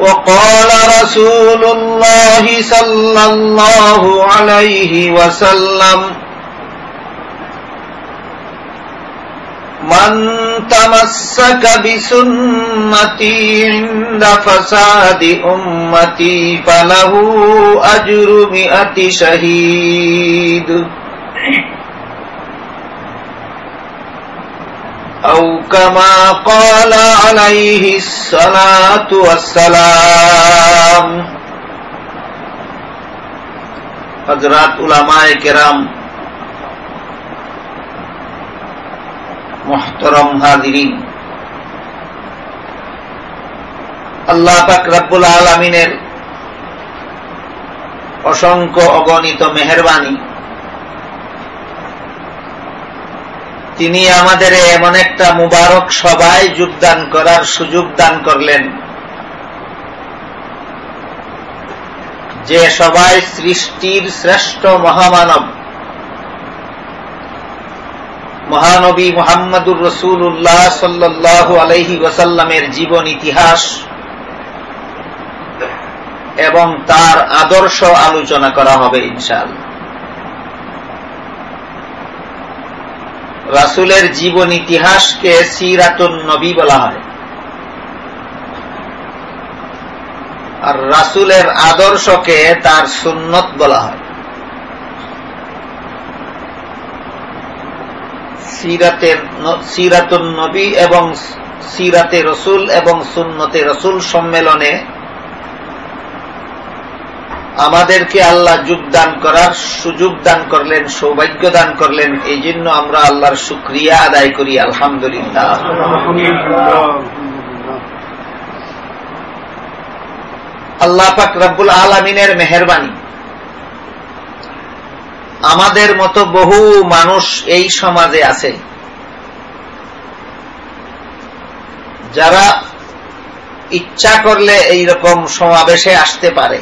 وقال رسول الله صلى الله عليه وسلم من تمسك بسنتي عند فساد أمتي فله أجر مئة شهيد أو كما قال عليه الصلاة والسلام حضرات علماء کرام মোহতরম হাদিরিন আল্লাহ পাক রব্বুল আলমিনের অসংখ্য অগণিত মেহরবানি তিনি আমাদের এমন একটা মুবারক সবাই যোগদান করার সুযোগ দান করলেন। যে সবাই সৃষ্টির শ্রেষ্ঠ মহামানব, মহানবী মোহাম্মদুর রসুল রসুল্লাহ সাল্লাহ আলহি ওসাল্লামের জীবন ইতিহাস এবং তার আদর্শ আলোচনা করা হবে ইনশাল রাসুলের জীবন ইতিহাসকে সিরাতুন নবী বলা হয়। আর রাসুলের আদর্শকে তার সুন্নত বলা হয়। সিরাতের সিরাতুন নবী এবং সিরাতে রসুল এবং সুন্নতে রসুল সম্মেলনে আমাদেরকে আল্লাহ যোগদান করার সুযোগ দান করলেন, সৌভাগ্য দান করলেন, এই জন্য আমরা আল্লাহর শুক্রিয়া আদায় করি, আলহামদুলিল্লাহ। আল্লাহ পাক রব্বুল আলমিনের মেহরবানি। আমাদের মতো বহু মানুষ এই সমাজে আছে, যারা ইচ্ছা করলে এই রকম সমাবেশে আসতে পারে।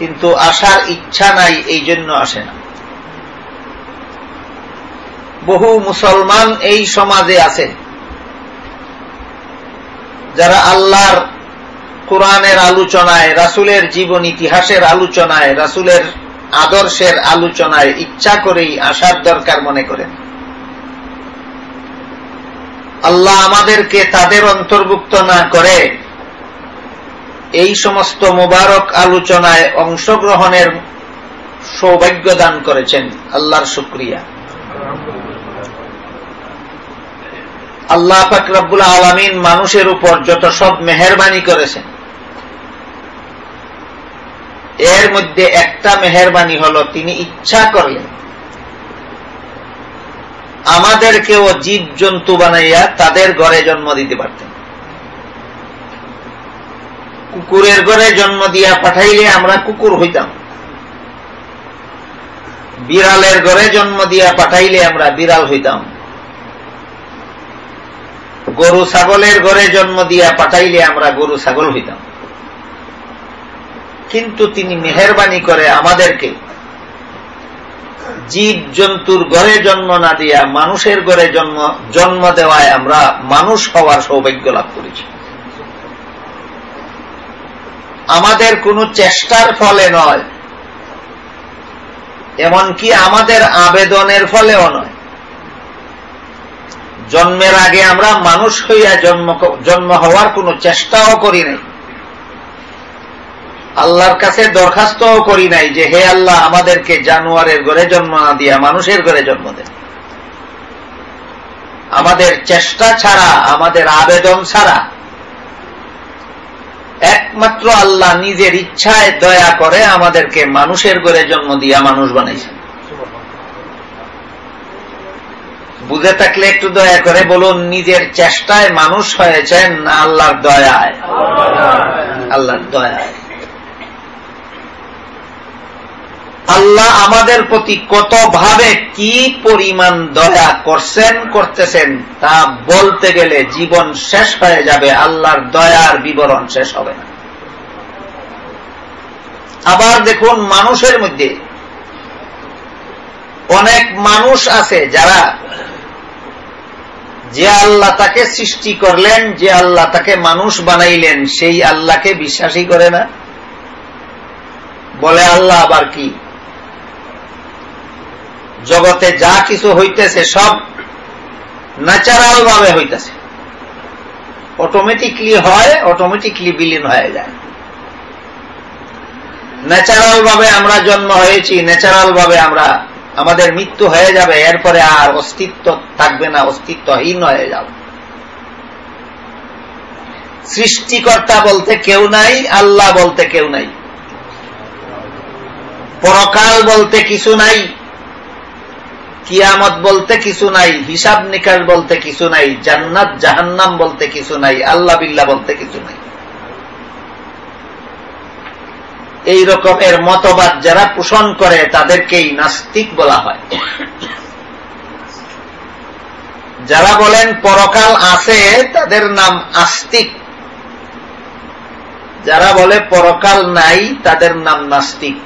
কিন্তু আসার ইচ্ছা নাই, এই জন্য আসে না। বহু মুসলমান এই সমাজে আছে। যারা আল্লাহর কোরআনের আলোচনায়, রাসুলের জীবন ইতিহাসের আলোচনায়, রাসুলের আদর্শের আলোচনায় ইচ্ছা করেই আসার দরকার মনে করেন। আল্লাহ আমাদেরকে তাদের অন্তর্ভুক্ত না করে এই সমস্ত মোবারক আলোচনায় অংশগ্রহণের সৌভাগ্য দান করেছেন। আল্লাহর শুক্রিয়া। আল্লাহ ফাকরাবুল আলমিন মানুষের উপর যত সব মেহরবানি করেছেন, এর মধ্যে একটা মেহরবানি হল, তিনি ইচ্ছা করলেন, আমাদেরকেও জীব জন্তু বানাইয়া তাদের ঘরে জন্ম দিতে পারতেন। কুকুরের ঘরে জন্ম দিয়া পাঠাইলে আমরা কুকুর হইতাম। বিড়ালের ঘরে জন্ম দিয়া পাঠাইলে আমরা বিড়াল হইতাম। গরু ছাগলের ঘরে জন্ম দিয়া পাঠাইলে আমরা গরু ছাগল হইতাম। কিন্তু তিনি মেহরবানি করে আমাদেরকে জীব জন্তুর ঘরে জন্ম না দিয়া মানুষের ঘরে জন্ম জন্ম দেওয়ায় আমরা মানুষ হওয়ার সৌভাগ্য লাভ করেছি। আমাদের কোনো চেষ্টার ফলে নয়, এমনকি আমাদের আবেদনের ফলেও নয়। জন্মের আগে আমরা মানুষ হইয়া জন্ম জন্ম হওয়ার কোনো চেষ্টাও করি নাই। আল্লাহর কাছে দরখাস্তও করি নাই যে, হে আল্লাহ, আমাদেরকে জানুয়ারের ঘরে জন্ম না দিয়া মানুষের ঘরে জন্ম দেন আমাদের চেষ্টা ছাড়া, আমাদের আবেদন ছাড়া একমাত্র আল্লাহ নিজের ইচ্ছায় দয়া করে আমাদেরকে মানুষের ঘরে জন্ম দিয়া মানুষ বানাইছেন। বুঝে থাকলে একটু দয়া করে বলুন, নিজের চেষ্টায় মানুষ হয়েছেন না আল্লাহর দয়ায়? আল্লাহর দয়ায়। আল্লাহ আমাদের প্রতি কত ভাবে কি পরিমাণ দয়া করছেন, করতেছেন তা বলতে গেলে জীবন শেষ হয়ে যাবে, আল্লাহর দয়ার বিবরণ শেষ হবে না। আবার দেখুন মানুষের মধ্যে অনেক মানুষ আছে যারা যে আল্লাহ তাকে সৃষ্টি করলেন, যে আল্লাহ তাকে মানুষ বানাইলেন, সেই আল্লাহকে বিশ্বাসই করে না। বলে আল্লাহ আবার কি? জগতে যা কিছু হইতেছে সব ন্যাচারাল ভাবে হইতেছে। অটোমেটিকলি হয় অটোমেটিকলি বিলীন হয়ে যায়। ন্যাচারাল ভাবে আমরা জন্ম হয়েছি ন্যাচারাল ভাবে আমরা, আমাদের মৃত্যু হয়ে যাবে, এরপরে আর অস্তিত্ব থাকবে না, অস্তিত্বহীন হয়ে যাবে। সৃষ্টিকর্তা বলতে কেউ নাই, আল্লাহ বলতে কেউ নাই। পরকাল বলতে কিছু নাই। কিয়ামত বলতে কিছু নাই, হিসাব নিকাশ বলতে কিছু নাই, জান্নাত জাহান্নাম বলতে কিছু নাই, আল্লাহ বিল্লা বলতে কিছু নাই। এই রকমের মতবাদ যারা পোষণ করে তাদেরকেই নাস্তিক বলা হয়। যারা বলেন পরকাল আছে, তাদের নাম আস্তিক। যারা বলে পরকাল নাই, তাদের নাম নাস্তিক।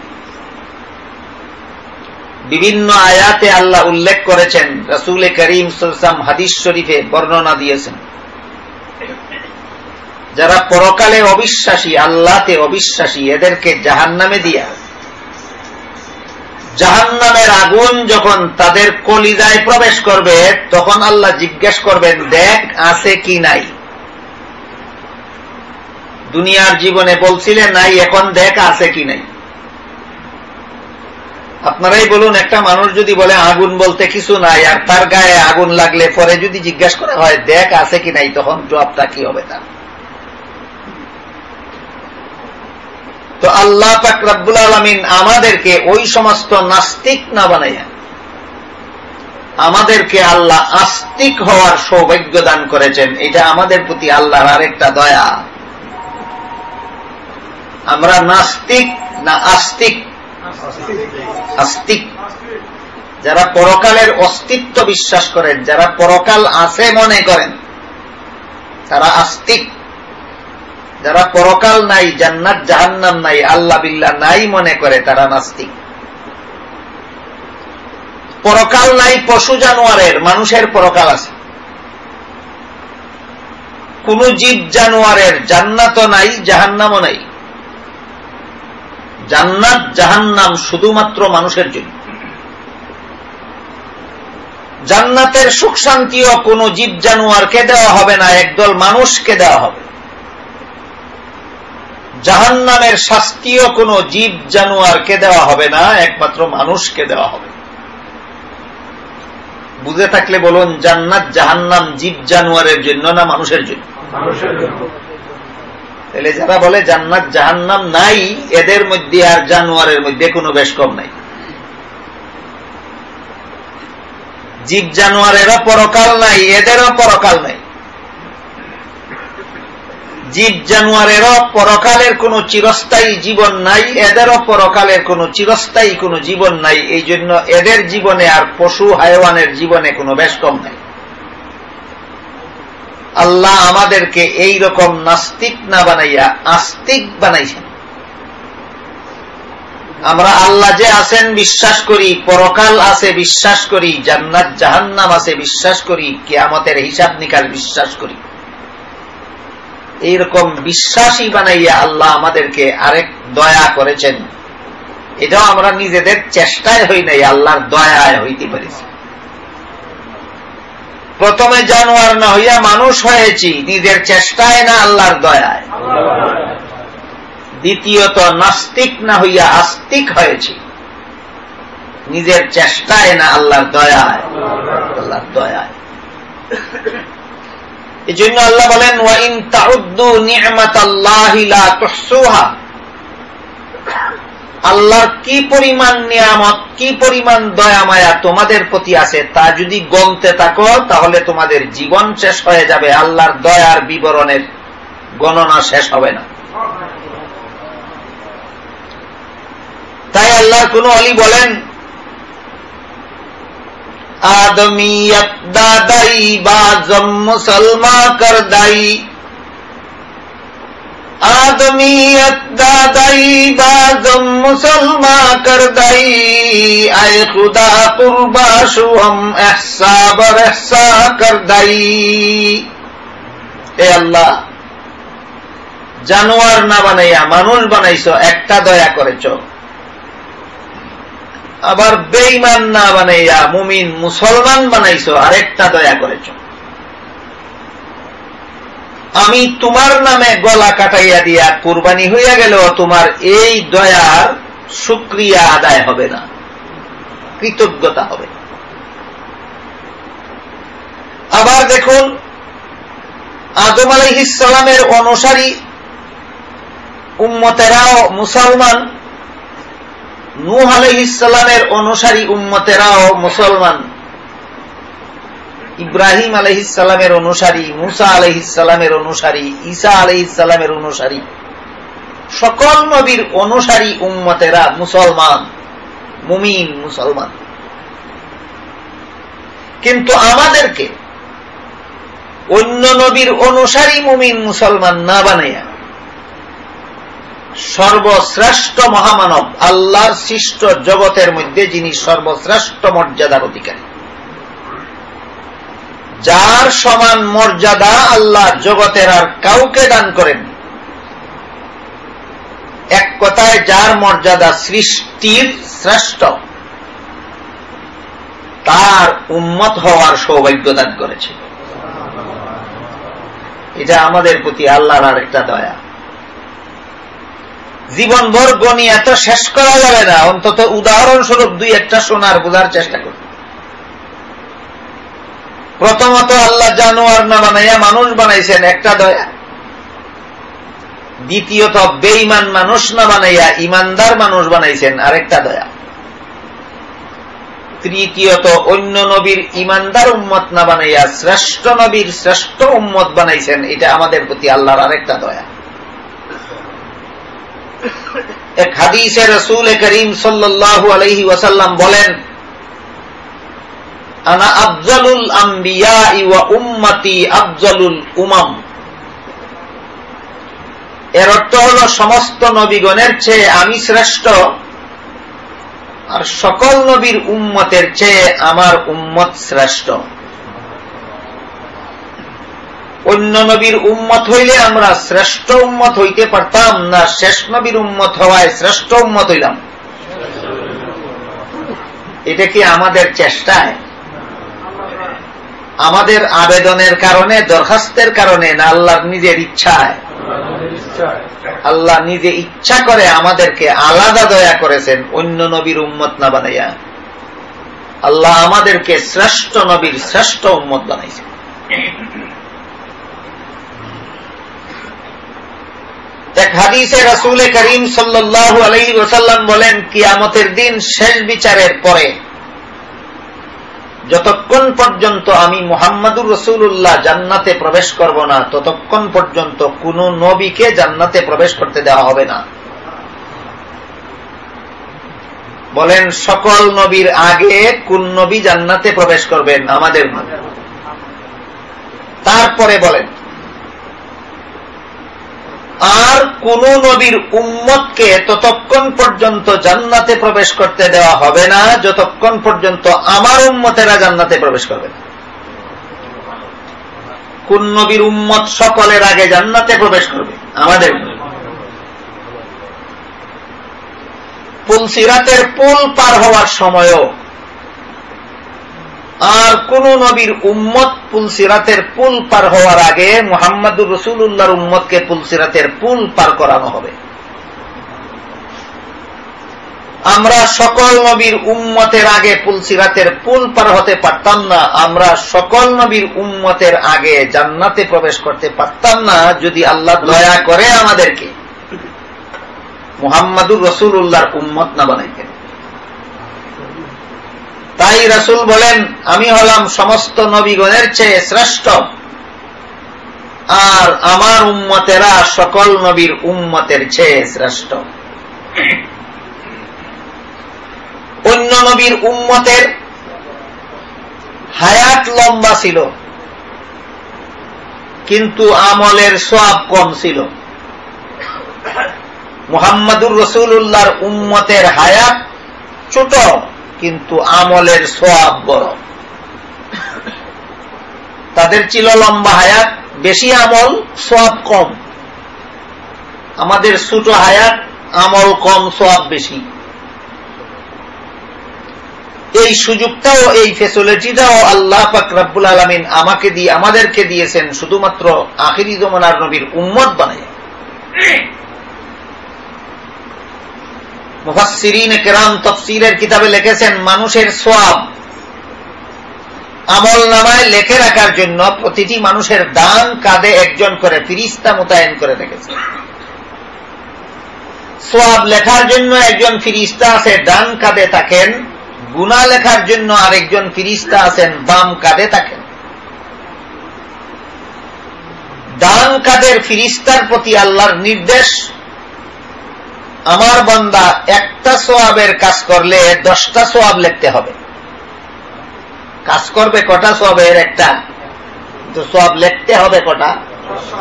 বিভিন্ন আয়াতে আল্লাহ উল্লেখ করেছেন, রসুল করিম সুলসাম হাদিস শরীফে বর্ণনা দিয়েছেন। যারা পরকালে অবিশ্বাসী, আল্লাহতে অবিশ্বাসী, এদেরকে জাহান নামে দিয়া জাহান নামের আগুন যখন তাদের কলিজায় প্রবেশ করবে, তখন আল্লাহ জিজ্ঞেস করবেন, দেখ আছে কি নাই? দুনিয়ার জীবনে বলছিলেন, নাই, এখন দেখ আছে কি নাই? আপনারাই বলুন, একটা মানুষ যদি বলে আগুন বলতে কিছু নাই, আর তার গায়ে আগুন লাগলে পরে যদি জিজ্ঞাসা করা হয়, দেখ আছে কি নাই, তখন জবাবটা কি হবে তার? তো আল্লাহ পাক আলমিন আমাদেরকে ওই সমস্ত নাস্তিক না বানাইয়া, আমাদেরকে আল্লাহ আস্তিক হওয়ার সৌভাগ্য দান করেছেন। এটা আমাদের প্রতি আল্লাহর আরেকটা দয়া। আমরা নাস্তিক না আস্তিক? আস্তিক যারা পরকালের অস্তিত্ব বিশ্বাস করেন, যারা পরকাল আছে মনে করেন, তারা আস্তিক যারা পরকাল নাই, জান্নাত, জাহান্নাম নাই, আল্লাহ বিল্লাহ নাই মনে করে, তারা নাস্তিক। পরকাল নাই, পশু জানোয়ারের, মানুষের পরকাল আছে। কোন জীব জানোয়ারের, জান্নাতও নাই, জাহান্নামও নাই। জান্নাত, জাহান্নাম শুধুমাত্র মানুষের জন্য। জান্নাতের সুখ শান্তিও কোন জীব জানোয়ারকে দেওয়া হবে না, একদল মানুষকে দেওয়া হবে। জাহান্নামের শাস্তিও কোন জীব জানোয়ারকে দেওয়া হবে না, একমাত্র মানুষকে দেওয়া হবে। বুঝে থাকলে বলুন, জান্নাত জাহান্নাম জীব জানোয়ারের জন্য না মানুষের জন্য? তাহলে যারা বলে জান্নাত জাহান্নাম নাই, এদের মধ্যে আর জানোয়ারের মধ্যে কোনো বেশ কম নাই। জীব জানোয়ারেরও পরকাল নাই, এদেরও পরকাল নাই। জীব জানোয়ারেরও পরকালের কোন চিরস্থায়ী জীবন নাই, এদেরও পরকালের কোন চিরস্থায়ী কোন জীবন নাই এই জন্য এদের জীবনে আর পশু, হায়ওয়ানের জীবনে কোনো বেশ কম নাই। আল্লাহ আমাদেরকে এই রকম নাস্তিক না বানাইয়া আস্তিক বানাইছেন। আমরা আল্লাহ যে আছেন বিশ্বাস করি, পরকাল আছে বিশ্বাস করি, জান্নাত, জাহান্নাম আছে বিশ্বাস করি, কেয়ামতের হিসাব নিকাল বিশ্বাস করি। এইরকম বিশ্বাসী বানাইয়া আল্লাহ আমাদেরকে আরেক দয়া করেছেন। এটাও আমরা নিজেদের চেষ্টায় হই নাই, আল্লাহর দয়ায় হইতে পেরেছি। প্রথমে জানোয়ার না হইয়া মানুষ হয়েছি, নিজের চেষ্টায় না আল্লাহর দয়ায়। দ্বিতীয়ত, নাস্তিক না হইয়া আস্তিক হয়েছি, নিজের চেষ্টায় না আল্লাহর দয়ায়। আল্লাহর দয়ায়। এই জন্য আল্লাহ বলেন ওয়াইন তাউদ্দু নিয়মাত আল্লাহ আল্লাহর কি পরিমাণ নিয়ামত, কি পরিমাণ দয়া মায়া তোমাদের প্রতি আছে তা যদি গলতে থাকো, তাহলে তোমাদের জীবন শেষ হয়ে যাবে। আল্লাহর দয়ার বিবরণের গণনা শেষ হবে না। তাই আল্লাহর কোন অলি বলেন, আদমি দাদাই বা জম কর দায়ী আদমিয়ত দাদাই বাজম মুসলমা কর আয় খুদা কুরবা শুহম এহসাবর এহসা কর এ আল্লাহ জানোয়ার না বানাইয়া মানুষ বানাইছো একটা দয়া করেছ আবার বেইমান না বানাইয়া মুমিন মুসলমান বানাইছ আরেকটা দয়া করেছ আমি তোমার নামে গলা কাটাইয়া দিয়া কুরবানি হইয়া গেল তোমার এই দয়ার সুক্রিয়া আদায় হবে না। কৃতজ্ঞতা হবে। আবার দেখুন, আদম আলহিসের অনুসারী উম্মতেরাও মুসলমান, নূহ আলহিসের অনুসারী উম্মতেরাও মুসলমান। ইব্রাহিম আলহিসের অনুসারী, মুসা আলহিসের অনুসারী, ঈসা আলহিসের অনুসারী। সকল নবীর অনুসারী উম্মতেরা মুসলমান, মুমিন মুসলমান। কিন্তু আমাদেরকে অন্য নবীর অনুসারী মুমিন মুসলমান না বানাইয়া সর্বশ্রেষ্ঠ মহামানব, আল্লাহর সৃষ্ট জগতের মধ্যে যিনি সর্বশ্রেষ্ঠ মর্যাদার অধিকারী। যার সমান মর্যাদা আল্লাহ জগতের আর কাউকে দান করেন এক কথায় যার মর্যাদা সৃষ্টির শ্রেষ্ঠ, তার উন্মত হওয়ার সৌভাগ্য দান করেছে। এটা আমাদের প্রতি আল্লাহর আর একটা দয়া। জীবনভর গণি এত শেষ করা যাবে না, অন্তত উদাহরণস্বরূপ দুই একটা শোনার বোঝার চেষ্টা করবে প্রথমত আল্লাহ জানোয়ার না বানাইয়া মানুষ বানাইছেন, একটা দয়া। দ্বিতীয়ত বেইমান মানুষ না বানাইয়া ইমানদার মানুষ বানাইছেন, আরেকটা দয়া। তৃতীয়ত, অন্য নবীর ইমানদার উম্মত না বানাইয়া শ্রেষ্ঠ নবীর শ্রেষ্ঠ উম্মত বানাইছেন, এটা আমাদের প্রতি আল্লাহর আরেকটা দয়া। এক হাদিসে রসুল করিম সাল্লাল্লাহু আলহি ওয়াসাল্লাম বলেন আনা আফজালুল আম্বিয়া ওয়া উম্মতি আফজালুল উমাম। এর অর্থ হল সমস্ত নবীগণের চেয়ে আমি শ্রেষ্ঠ, আর সকল নবীর উম্মতের চেয়ে আমার উম্মত শ্রেষ্ঠ। অন্য নবীর উম্মত হইলে আমরা শ্রেষ্ঠ উম্মত হইতে পারতাম না, শেষ নবীর উম্মত হওয়ায় শ্রেষ্ঠ উম্মত হইলাম। এটা কি আমাদের চেষ্টায়? আমাদের আবেদনের কারণে, দরখাস্তের কারণে না, আল্লাহর নিজের ইচ্ছায়? আল্লাহ নিজে ইচ্ছা করে আমাদেরকে আলাদা দয়া করেছেন, অন্য নবীর উম্মত না বানাইয়া। আল্লাহ আমাদেরকে শ্রেষ্ঠ নবীর শ্রেষ্ঠ উম্মত বানাইছেন। এক হাদিসে রাসুল করিম সাল্লাহ আলহি ওসাল্লাম বলেন, কিয়ামতের দিন শেষ বিচারের পরে যতক্ষণ পর্যন্ত আমি মোহাম্মদুর রসুল্লাহ জান্নাতে প্রবেশ করব না, ততক্ষণ পর্যন্ত কোন নবীকে জান্নাতে প্রবেশ করতে দেওয়া হবে না। বলেন, সকল নবীর আগে কোন নবী জান্নাতে প্রবেশ করবেন? আমাদের তারপরে বলেন আর কোন নবীর উম্মতকে ততক্ষণ পর্যন্ত জান্নাতে প্রবেশ করতে দেওয়া হবে না, যতক্ষণ পর্যন্ত আমার উম্মতেরা জান্নাতে প্রবেশ করবে না। কোন নবীর উম্মত সকলের আগে জান্নাতে প্রবেশ করবে? আমাদের পুলসিরাতের পুল পার হওয়ার সময়ও আর কোন নবীর উম্মত পুলসিরাতের পুল পার হওয়ার আগে মোহাম্মদুর রসুল্লাহর উম্মতকে পুলসিরাতের পুল পার করানো হবে। আমরা সকল নবীর উম্মতের আগে পুলসিরাতের পুল পার হতে পারতাম না, আমরা সকল নবীর উম্মতের আগে জান্নাতে প্রবেশ করতে পারতাম না, যদি আল্লাহ দয়া করে আমাদেরকে মোহাম্মদুর রসুল উল্লাহর উম্মত না বানাইতেন। তাই রসুল বলেন, আমি হলাম সমস্ত নবীগণের চেয়ে শ্রেষ্ঠ। আর আমার উম্মতেরা সকল নবীর উম্মতের চেয়ে শ্রেষ্ঠ। অন্য নবীর উম্মতের হায়াত লম্বা ছিল, কিন্তু আমলের সব কম ছিল। মুহাম্মাদুর রসুল্লাহর উম্মতের হায়াত ছোট। কিন্তু আমলের সব বড় তাদের ছিল লম্বা হায়াত, বেশি আমল সব কম। আমাদের ছোট হায়াত, আমল কম সব বেশি। এই সুযোগটাও, এই ফেসিলিটিটাও আল্লাহ ফাকরাবুল আলমিন আমাকে দিয়ে, আমাদেরকে দিয়েছেন, শুধুমাত্র আখিরি জমানার নবীর উম্মত বানায় মুফাসিরিন কেরাম তফসিরের কিতাবে লিখেছেন, মানুষের সোয়াব আমল নামায় লেখে রাখার জন্য প্রতিটি মানুষের দান কাঁধে একজন করে ফিরিস্তা মোতায়েন করে রেখেছে। সোয়াব লেখার জন্য একজন ফিরিস্তা আছে ডান কাঁধে থাকেন। গুণা লেখার জন্য আরেকজন ফিরিস্তা আছেন বাম কাঁধে থাকেন। ডান কাঁধের ফিরিস্তার প্রতি আল্লাহর নির্দেশ আমার বন্দা একটা সোয়াবের কাজ করলে দশটা সোয়াব লিখতে হবে। কাজ করবে কটা সোয়াবের একটা? তো সোয়াব লিখতে হবে কটা?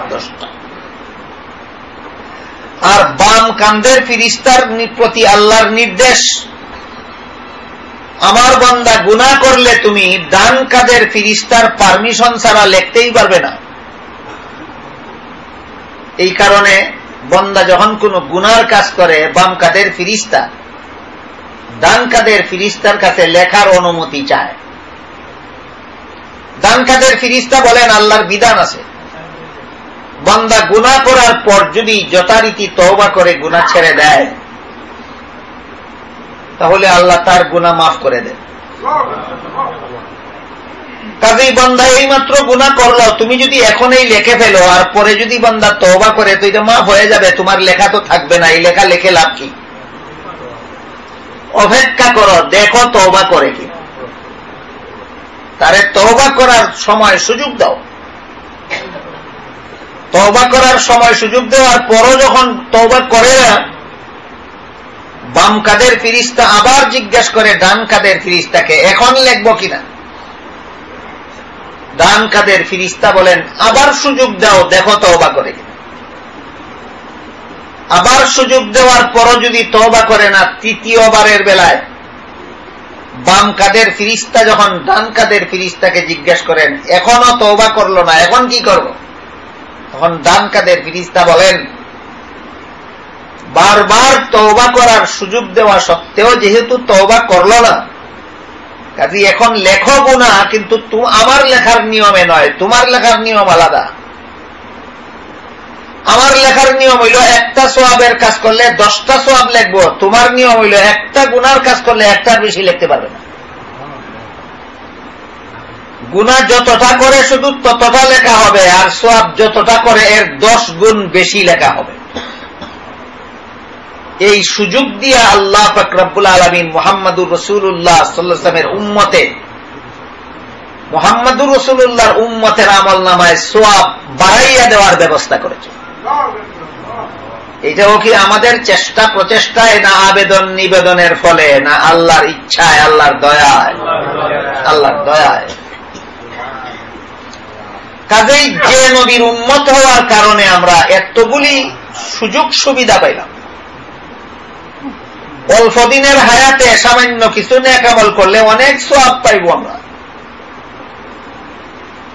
দশটা। আর বাম কান্দের ফিরিস্তার প্রতি আল্লাহর নির্দেশ। আমার বন্দা গুণা করলে তুমি ডান কাদের ফিরিস্তার পারমিশন ছাড়া লিখতেই পারবে না। এই কারণে বন্দা যখন কোন গুনার কাজ করে, বাম কাদের ফিরিস্তা? ডান কাদের ফিরিস্তার কাছে লেখার অনুমতি চায়। ডান কাদের ফিরিস্তা বলেন, আল্লাহর বিধান আছে। বন্দা গুণা করার পর যদি যথারীতি তওবা করে, গুণা ছেড়ে দেয়, তাহলে আল্লাহ তার গুণা মাফ করে দেন। কাজেই বন্দা এই মাত্র গুণা করল, তুমি যদি এখনই লেখে ফেলো, আর পরে যদি বন্দা তওবা করে, তো এটা মাফ হয়ে যাবে, তোমার লেখা তো থাকবে না, এই লেখা লেখে লাভ কি? অপেক্ষা করো, দেখো তওবা করে কি। তারে তওবা করার সময় সুযোগ দাও। তওবা করার সময় সুযোগ দেওয়ার পরও যখন তওবা করে না, বাম কাদের ফিরিস্তা আবার জিজ্ঞাসা করে, ডান কাদের ফিরিস্তাকে, এখন লেখব কিনা? ডান কাদের ফিরিস্তা বলেন, আবার সুযোগ দাও, দেখো তওবা করে। আবার সুযোগ দেওয়ার পরও যদি তওবা করে না, তৃতীয়বারের বেলায় বাম কাদের ফিরিস্তা যখন ডান কাদের ফিরিস্তাকে জিজ্ঞেস করেন, এখনও তওবা করল না, এখন কি করব? তখন ডান কাদের ফিরিস্তা বলেন, বারবার তওবা করার সুযোগ দেওয়া সত্ত্বেও যেহেতু তওবা করল না কাজে এখন লেখো গুণা কিন্তু আমার লেখার নিয়মে নয়, তোমার লেখার নিয়ম আলাদা। আমার লেখার নিয়ম হইল একটা সোয়াবের কাজ করলে দশটা সোয়াব লিখব, তোমার নিয়ম হইল একটা গুনার কাজ করলে একটার বেশি লিখতে পারবে না। গুণা যতটা করে শুধু ততটা লেখা হবে, আর সোয়াব যতটা করে এর দশ গুণ বেশি লেখা হবে। এই সুযোগ দিয়ে আল্লাহ ফকরাবুল আলমিন মোহাম্মদুর রসুল্লাহ সাল্লামের উম্মতে, মোহাম্মদুর রসুল্লাহর উম্মতের আমল নামায় সোয়াব বাড়াইয়া দেওয়ার ব্যবস্থা করেছে। এটাও কি আমাদের চেষ্টা প্রচেষ্টায় না আবেদন নিবেদনের ফলে, না আল্লাহর ইচ্ছায়, আল্লাহর দয়ায়? আল্লাহর দয়ায়। কাজেই যে নবীর উন্মত হওয়ার কারণে আমরা এতগুলি সুযোগ সুবিধা পাইলাম। অল্প দিনের হায়াতে সামান্য কিছু নেকামল করলে অনেক সব পাইব আমরা।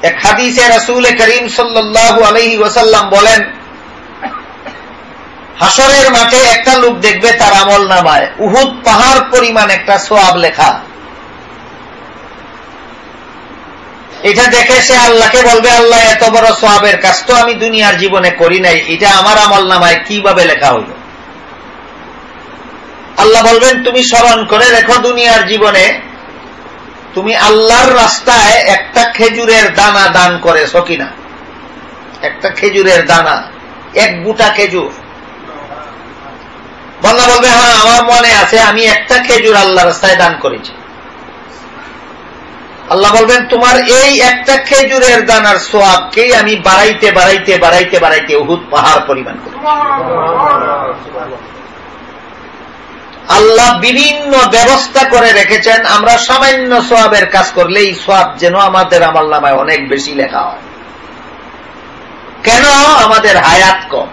এক হাদিসে রসুল করিম সাল্লু আলহি ওসাল্লাম বলেন হাসরের মাঠে একটা লোক দেখবে তার আমল নামায়। উহুদ পাহাড় পরিমাণ একটা সোয়াব লেখা। এটা দেখে সে আল্লাহকে বলবে, আল্লাহ, এত বড় সোয়াবের কাজ তো আমি দুনিয়ার জীবনে করি নাই। এটা আমার আমল নামায় কীভাবে লেখা হইল? আল্লাহ বলবেন, তুমি স্মরণ করে রেখো দুনিয়ার জীবনে। তুমি আল্লাহর রাস্তায় একটা খেজুরের দানা দান করেছ কিনা? একটা খেজুরের দানা, এক গুটা খেজুর। বাংলা বলবে হ্যাঁ আমার মনে আছে, আমি একটা খেজুর আল্লাহ রাস্তায় দান করেছি। আল্লাহ বলবেন, তোমার এই একটা খেজুরের দানার সোয়াবকেই আমি বাড়াইতে বাড়াইতে বাড়াইতে বাড়াইতে উহুদ পাহাড় পরিমাণ করি। আল্লাহ বিভিন্ন ব্যবস্থা করে রেখেছেন, আমরা সামান্য সোয়াবের কাজ করলে এই সোয়াব যেন আমাদের আমল নামায় অনেক বেশি লেখা হয়। কেন আমাদের হায়াত কম?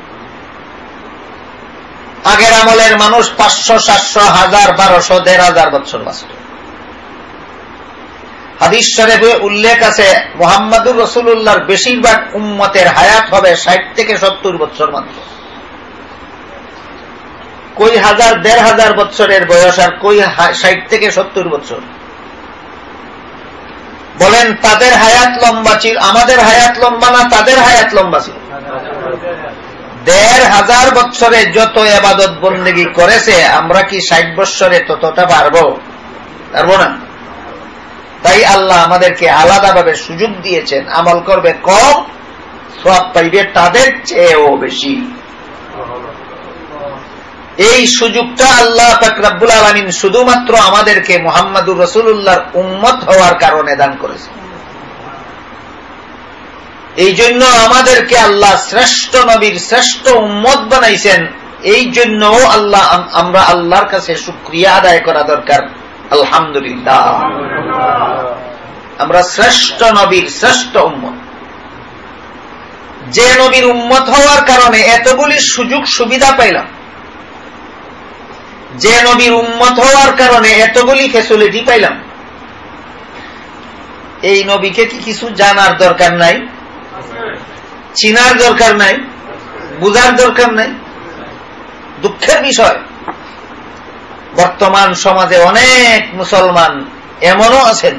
আগের আমলের মানুষ পাঁচশো, সাতশো, হাজার, বারোশো, দেড় হাজার বছর বাঁচত। হাদিস শরীফে উল্লেখ আছে, মোহাম্মদুর রসুল্লাহর বেশিরভাগ উম্মতের হায়াত হবে ষাট থেকে সত্তর বছর মাত্র। কই হাজার, দেড় হাজার বছরের বয়স আর কই ষাট থেকে সত্তর বছর বলেন, তাদের হায়াত লম্বা ছিল আমাদের হায়াত লম্বা না তাদের হায়াত লম্বা ছিল? দেড় হাজার বছরে যত এবাদত বন্দেগি করেছে, আমরা কি ষাট বৎসরে ততটা পারব? পারব না। তাই আল্লাহ আমাদেরকে আলাদাভাবে সুযোগ দিয়েছেন, আমল করবে কম সব পাইবে তাদের চেয়েও বেশি। এই সুযোগটা আল্লাহ ফাকরাবুল আলমিন শুধুমাত্র আমাদেরকে মোহাম্মদুর রসুল্লাহর উম্মত হওয়ার কারণে দান করেছে। এই জন্য আমাদেরকে আল্লাহ শ্রেষ্ঠ নবীর শ্রেষ্ঠ উম্মত বানাইছেন। এই জন্য আল্লাহ আমরা আল্লাহর কাছে সুক্রিয়া আদায় করা দরকার। আলহামদুলিল্লাহ। আমরা শ্রেষ্ঠ নবীর শ্রেষ্ঠ উম্মত। যে নবীর উম্মত হওয়ার কারণে এতগুলি সুযোগ সুবিধা পাইলাম। যে নবীর উম্মত হওয়ার কারণে এতগুলি ফেসিলিটি পাইলাম। এই নবীকে কি কিছু জানার দরকার নাই? চিনার দরকার নাই? বুঝার দরকার নাই? দুঃখের বিষয়। বর্তমান সমাজে অনেক মুসলমান এমনও আছেন,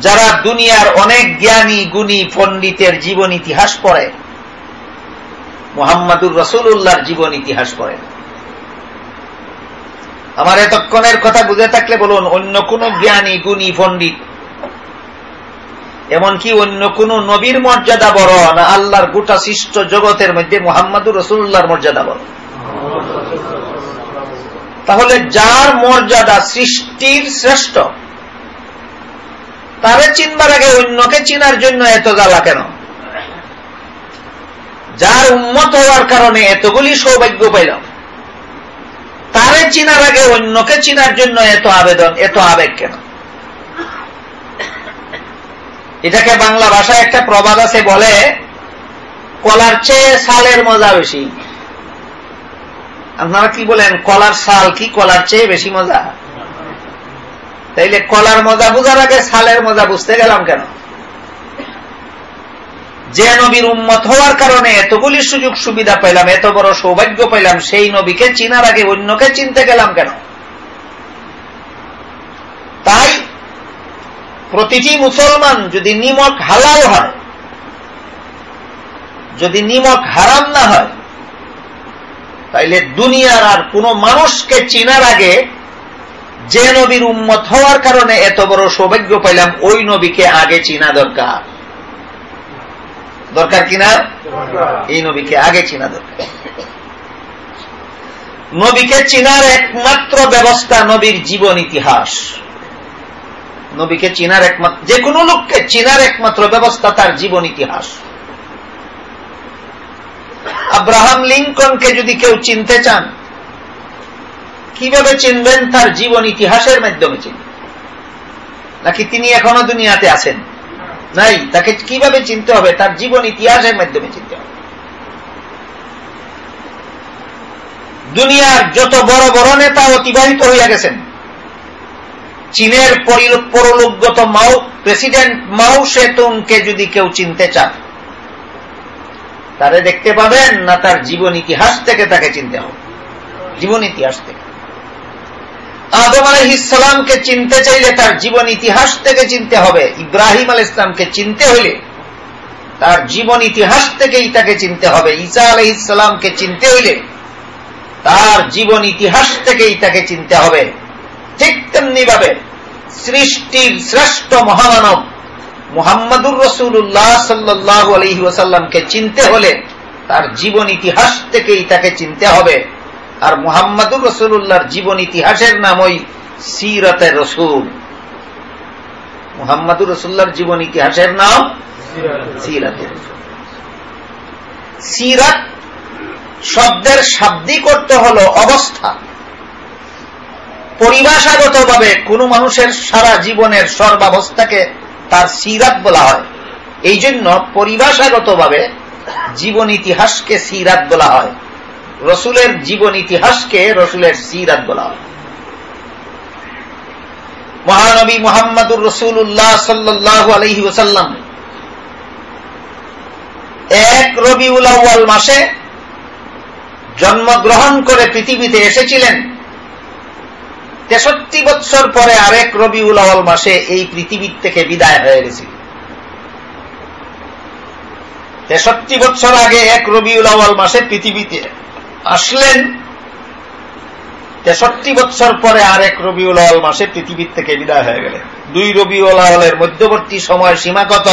যারা দুনিয়ার অনেক জ্ঞানী, গুণী পণ্ডিতের জীবন ইতিহাস পড়ে, মোহাম্মদুর রসুল্লাহর জীবন ইতিহাস পড়ে। আমার এতক্ষণের কথা বুঝে থাকলে বলুন, অন্য কোন জ্ঞানী, গুণী, পণ্ডিত? এমনকি অন্য কোন নবীর মর্যাদা বড় না আল্লাহর গোটা সৃষ্ট জগতের মধ্যে মোহাম্মদুর রসুল্লাহর মর্যাদা বড়? তাহলে যার মর্যাদা সৃষ্টির শ্রেষ্ঠ, তারে চিনবার আগে অন্যকে চিনার জন্য এত জ্বালা কেন? যার উন্মত হওয়ার কারণে এতগুলি সৌভাগ্য পাইলাম। তারে চিনার আগে অন্যকে চিনার জন্য এত আবেদন, এত আবেগ কেন? এটাকে বাংলা ভাষায় একটা প্রবাদ আছে, বলে, কলার চেয়ে সালের মজা বেশি। আপনারা কি বলেন, কলার সাল কি? কলার চেয়ে বেশি মজা? তাইলে কলার মজা বুঝার আগে সালের মজা বুঝতে গেলাম কেন? যে নবীর উন্মত হওয়ার কারণে এতগুলি সুযোগ সুবিধা পাইলাম, এত বড় সৌভাগ্য পাইলাম, সেই নবীকে চিনার আগে অন্যকে চিনতে গেলাম কেন? তাই প্রতিটি মুসলমান যদি নিমক হালাল হয়, যদি নিমক হারাম না হয়, তাইলে দুনিয়ার আর কোন মানুষকে চিনার আগে যে নবীর উন্মত হওয়ার কারণে এত বড় সৌভাগ্য পাইলাম, ওই নবীকে আগে চিনা দরকার। দরকার কিনা এই নবীকে আগে চিনা দরকার। নবীকে চিনার একমাত্র ব্যবস্থা নবীর জীবন ইতিহাস। নবীকে চিনার একমাত্র যে কোনো লোককে চিনার একমাত্র ব্যবস্থা তার জীবন ইতিহাস। আব্রাহাম লিঙ্কনকে যদি কেউ চিনতে চান, কীভাবে চিনবেন তার জীবন ইতিহাসের মাধ্যমে চিনবেন? নাকি তিনি এখনও দুনিয়াতে আছেন? নাই, তাকে কীভাবে চিনতে হবে? তার জীবন ইতিহাসের মাধ্যমে চিনতে হবে। দুনিয়ার যত বড় বড় নেতা অতিবাহিত হইয়া গেছেন, চীনের পরলোকগত মাও, প্রেসিডেন্ট মাও সেতুনকে যদি কেউ চিনতে চান তারে দেখতে পাবেন না তার জীবন ইতিহাস থেকে তাকে চিনতে হবে। জীবন ইতিহাস থেকে। আদম আলহ ইসলামকে চিনতে চাইলে তার জীবন ইতিহাস থেকে চিনতে হবে। ইব্রাহিম আল ইসলামকে চিনতে হইলে তার জীবন ইতিহাস থেকেই তাকে চিনতে হবে। ঈসা আলহ ইসলামকে চিনতে হইলে তার জীবন ইতিহাস থেকেই তাকে চিনতে হবে। ঠিক তেমনি ভাবে সৃষ্টির শ্রেষ্ঠ মহামানব মুহাম্মদুর রসুল্লাহ সাল্লাহ আলহি ওসাল্লামকে চিনতে হলে তার জীবন ইতিহাস থেকেই তাকে চিনতে হবে। আর মুহাম্মদুর রসুল্লাহর জীবন ইতিহাসের নাম ওই সিরতের রসুল। মুহাম্মদুর রসুল্লাহর জীবন ইতিহাসের নাম সিরাতের সিরাত শব্দের শাব্দিক অর্থ হল অবস্থা। পরিভাষাগত ভাবে কোন মানুষের সারা জীবনের সর্বাবস্থাকে তার সিরাত বলা হয়। এই জন্য পরিভাষাগত ভাবে জীবন ইতিহাসকে সিরাত বলা হয়। রসুলের জীবন ইতিহাসকে রসুলের সিরাত বলা হয়। মহানবী মোহাম্মদুর রসুল্লাহ সাল্লাহ আলহি ওসাল্লাম এক রবিউল আউ্য়াল মাসে জন্মগ্রহণ করে পৃথিবীতে এসেছিলেন। তেষট্টি বৎসর পরে আরেক রবি আওয়াল মাসে এই পৃথিবীর থেকে বিদায় হয়ে গেছিল তেষট্টি বৎসর আগে এক রবি আওয়াল মাসে পৃথিবীতে আসলেন তেষট্টি বৎসর পরে আরেক রবিউল আওয়াল মাসে পৃথিবীর থেকে বিদায় হয়ে গেলেন। দুই রবিউল আওয়ালের মধ্যবর্তী সময় সীমা কত?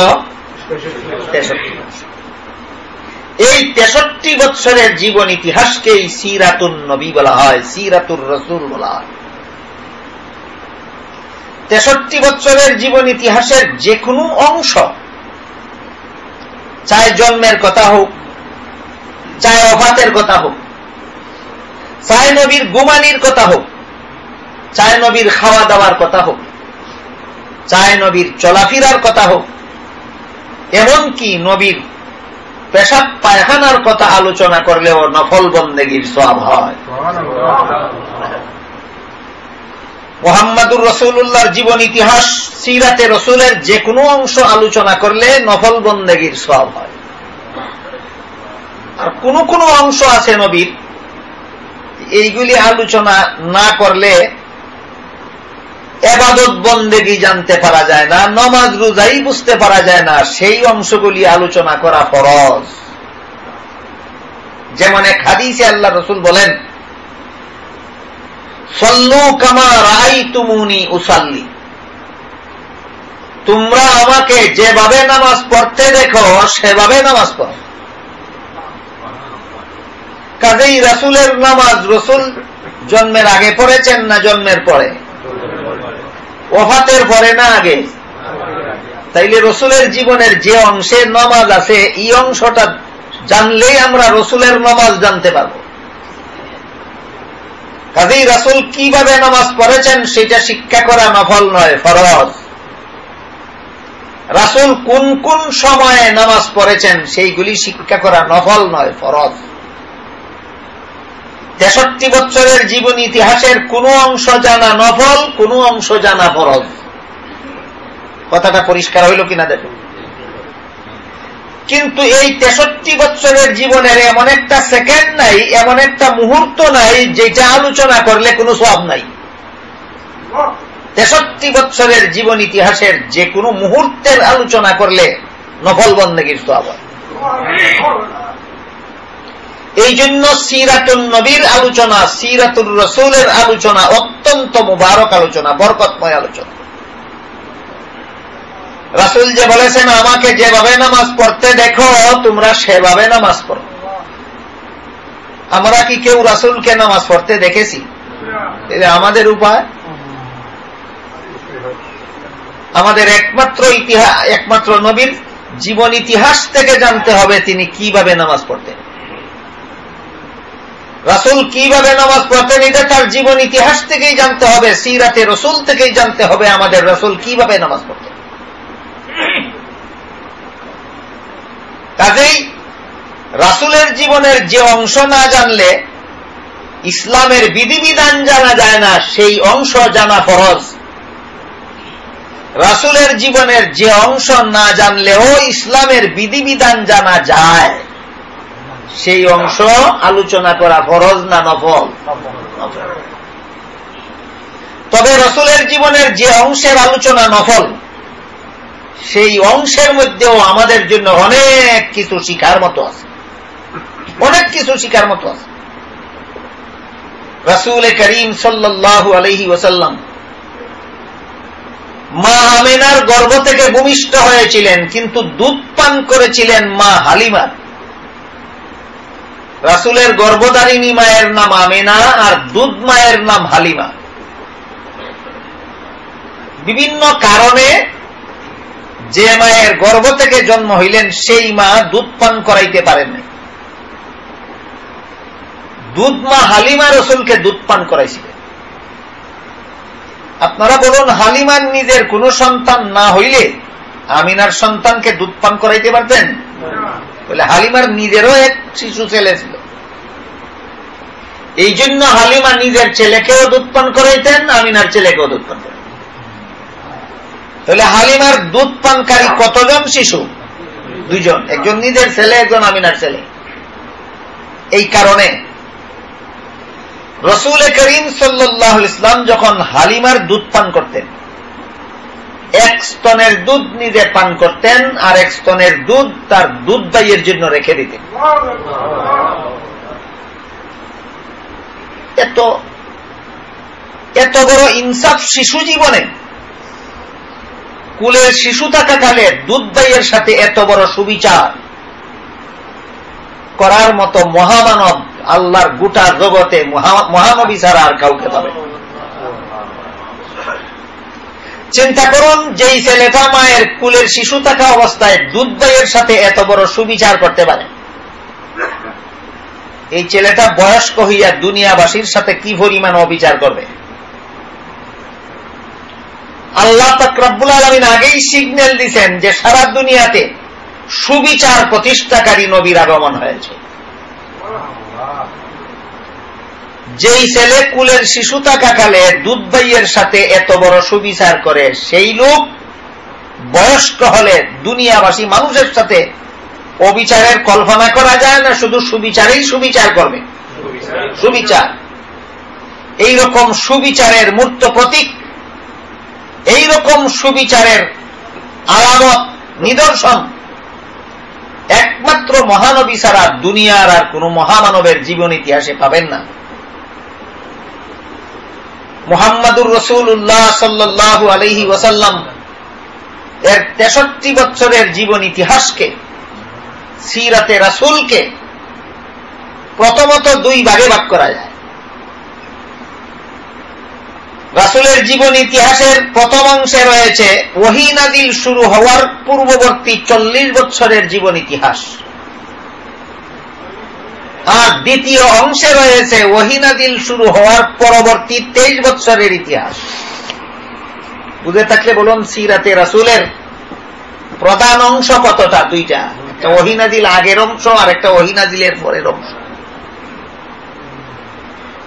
এই তেষট্টি বৎসরের জীবন ইতিহাসকেই সিরাতুন নবী বলা হয়, সিরাতুর রসুল বলা হয়। তেষট্টি বৎসরের জীবন ইতিহাসের যে কোনো অংশ চায় জন্মের কথা হোক চায় অভাতের কথা হোক চায় নবীর গুমানির কথা হোক, চায় নবীর খাওয়া দাওয়ার কথা হোক, চায় নবীর চলাফিরার কথা হোক, এমনকি নবীর পেশাব পায়খানার কথা আলোচনা করলেও নফল বন্দেগীর সব হয়। মোহাম্মদুর রসুল্লাহর জীবন ইতিহাস, সিরাতে রসুলের যে কোনো অংশ আলোচনা করলে নফল বন্দেগীর সব হয়। আর কোন কোন অংশ আছে নবীর এইগুলি আলোচনা না করলে এবাদত বন্দেগি জানতে পারা যায় না, নমাজ রোজাই বুঝতে পারা যায় না, সেই অংশগুলি আলোচনা করা ফরজ। যেমন এক হাদিসে আল্লাহ রসুল বলেন, সল্লু কামা রাই তুমুনি উসাল্লি। তোমরা আমাকে যেভাবে নামাজ পড়তে দেখো, সেভাবে নামাজ পড়ো। কাজেই রাসুলের নামাজ রসুল জন্মের আগে পড়েছেন না জন্মের পরে? ওফাতের পরে না আগে? তাইলে রসুলের জীবনের যে অংশে নমাজ আছে, এই অংশটা জানলেই আমরা রসুলের নমাজ জানতে পারব। কাজেই রাসুল কীভাবে নামাজ পড়েছেন সেটা শিক্ষা করা নফল নয়, ফরজ। রাসুল কোন কোন সময়ে নামাজ পড়েছেন সেইগুলি শিক্ষা করা নফল নয়, ফরজ। তেষট্টি বছরের জীবন ইতিহাসের কোন অংশ জানা নফল, কোন অংশ জানা ফরজ। কথাটা পরিষ্কার হইল কিনা দেখুন। কিন্তু এই তেষট্টি বছরের জীবনের এমন একটা সেকেন্ড নাই, এমন একটা মুহূর্ত নাই, যেটা আলোচনা করলে কোনো সব নাই। তেষট্টি বছরের জীবন ইতিহাসের যে কোনো মুহূর্তের আলোচনা করলে নফল বন্দেগীর সব হয়। এই জন্য সিরাতুল নবীর আলোচনা সিরাতুল রসুলের আলোচনা অত্যন্ত মুবারক আলোচনা, বরকতময় আলোচনা। রাসুল যে বলেছেন, আমাকে যেভাবে নামাজ পড়তে দেখো, তোমরা সেভাবে নামাজ পড়ো। আমরা কি কেউ রাসুলকে নামাজ পড়তে দেখেছি? আমাদের উপায়। আমাদের একমাত্র ইতিহাস একমাত্র নবীর জীবন ইতিহাস থেকে জানতে হবে তিনি কীভাবে নামাজ পড়তেন। রাসুল কীভাবে নামাজ পড়তেন, এটা তার জীবন ইতিহাস থেকেই জানতে হবে, সিরাতে রসুল থেকেই জানতে হবে আমাদের রসুল কীভাবে নামাজ পড়তেন। কাজেই রাসুলের জীবনের যে অংশ না জানলে, ইসলামের বিধিবিধান জানা যায় না, সেই অংশ জানা ফরজ। রাসুলের জীবনের যে অংশ না জানলেও ইসলামের বিধিবিধান জানা যায়। সেই অংশ আলোচনা করা ফরজ না নফল? তবে রসুলের জীবনের যে অংশের আলোচনা নফল, সেই অংশের মধ্যেও আমাদের জন্য অনেক কিছু শিখার মতো আছে। অনেক কিছু শিখার মতো আছে। রসুল করিম সাল্লাহ আলহি ওসাল্লাম মা আমেনার গর্ভ থেকে ভূমিষ্ঠ হয়েছিলেন, কিন্তু দুধ পান করেছিলেন মা হালিমার। রাসুলের গর্ভধারিণী মায়ের নাম আমেনা আর দুধ মায়ের নাম হালিমা। বিভিন্ন কারণে যে মায়ের গর্ভ থেকে জন্ম হইলেন, সেই মা দুধ পান করাইতে পারেন দুধ মা হালিমা রসুলকে দুধ পান করাইছিলেন। আপনারা বলুন, হালিমার নিজের কোন সন্তান না হইলে আমিনার সন্তানকে দুধ পান করাইতে পারতেন? বলে হালিমার নিজেরও এক শিশু ছেলে ছিল। এই জন্য হালিমা নিজের ছেলেকেও দুধ পান করাইতেন, আমিনার ছেলেকেও দুধ পান করাইতেন। তাহলে হালিমার দুধ পানকারী কতজন শিশু? দুজন একজন নিজের ছেলে, একজন আমিনার ছেলে। এই কারণে রসুল করিম সাল্লাহ ইসলাম যখন হালিমার দুধ পান করতেন এক স্তনের দুধ নিজে পান করতেন, আর এক স্তনের দুধ তার দুধ দাইয়ের জন্য রেখে দিতেন। এত এত বড় ইনসাফ শিশু জীবনে, কুলের শিশু থাকাকালে দুধ দাইয়ের সাথে এত বড় সুবিচার করার মতো মহামানব আল্লাহর গোটা জগতে মহানবী ছাড়া আর কাউকে পাবে চিন্তা করুন, যেই ছেলেটা মায়ের কুলের শিশু থাকা অবস্থায় দুধ দাইয়ের সাথে এত বড় সুবিচার করতে পারে। এই ছেলেটা বয়স্ক হইয়া দুনিয়াবাসীর সাথে কি পরিমাণ অবিচার করবে? আল্লাহ তকরবুল আলমিন আগেই সিগন্যাল দিচ্ছেন যে সারা দুনিয়াতে সুবিচার প্রতিষ্ঠাকারী নবীর আগমন হয়েছে। যেই ছেলে কুলের শিশু থাকাকালে দুধ ভাইয়ের সাথে এত বড় সুবিচার করে, সেই লোক বয়স্ক হলে দুনিয়াবাসী মানুষের সাথে অবিচারের কল্পনা করা যায় না, শুধু সুবিচারেই সুবিচার করবে। সুবিচার। এই রকম সুবিচারের মূর্ত প্রতীক এই রকম সুবিচারের আলামত, নিদর্শন একমাত্র মহানবী ছাড়া দুনিয়ার আর কোন মহামানবের জীবন ইতিহাসে পাবেন না। মোহাম্মদুর রসুল উল্লাহ সাল্লু আলহি ওসাল্লাম এর তেষট্টি বছরের জীবন ইতিহাসকে, সিরাতে রাসুলকে প্রথমত দুই ভাগে ভাগ করা যায়। রাসুলের জীবন ইতিহাসের প্রথম অংশে রয়েছে ওহিনাদিল শুরু হওয়ার পূর্ববর্তী চল্লিশ বছরের জীবন ইতিহাস। আর দ্বিতীয় অংশে রয়েছে ওহিনাদিল শুরু হওয়ার পরবর্তী তেইশ বছরের ইতিহাস। বুঝে থাকলে বলুন, সিরাতে রাসুলের প্রধান অংশ কতটা? দুইটা। একটা ওহিনাদিল আগের অংশ, আর একটা ওহিনাদিলের পরের অংশ।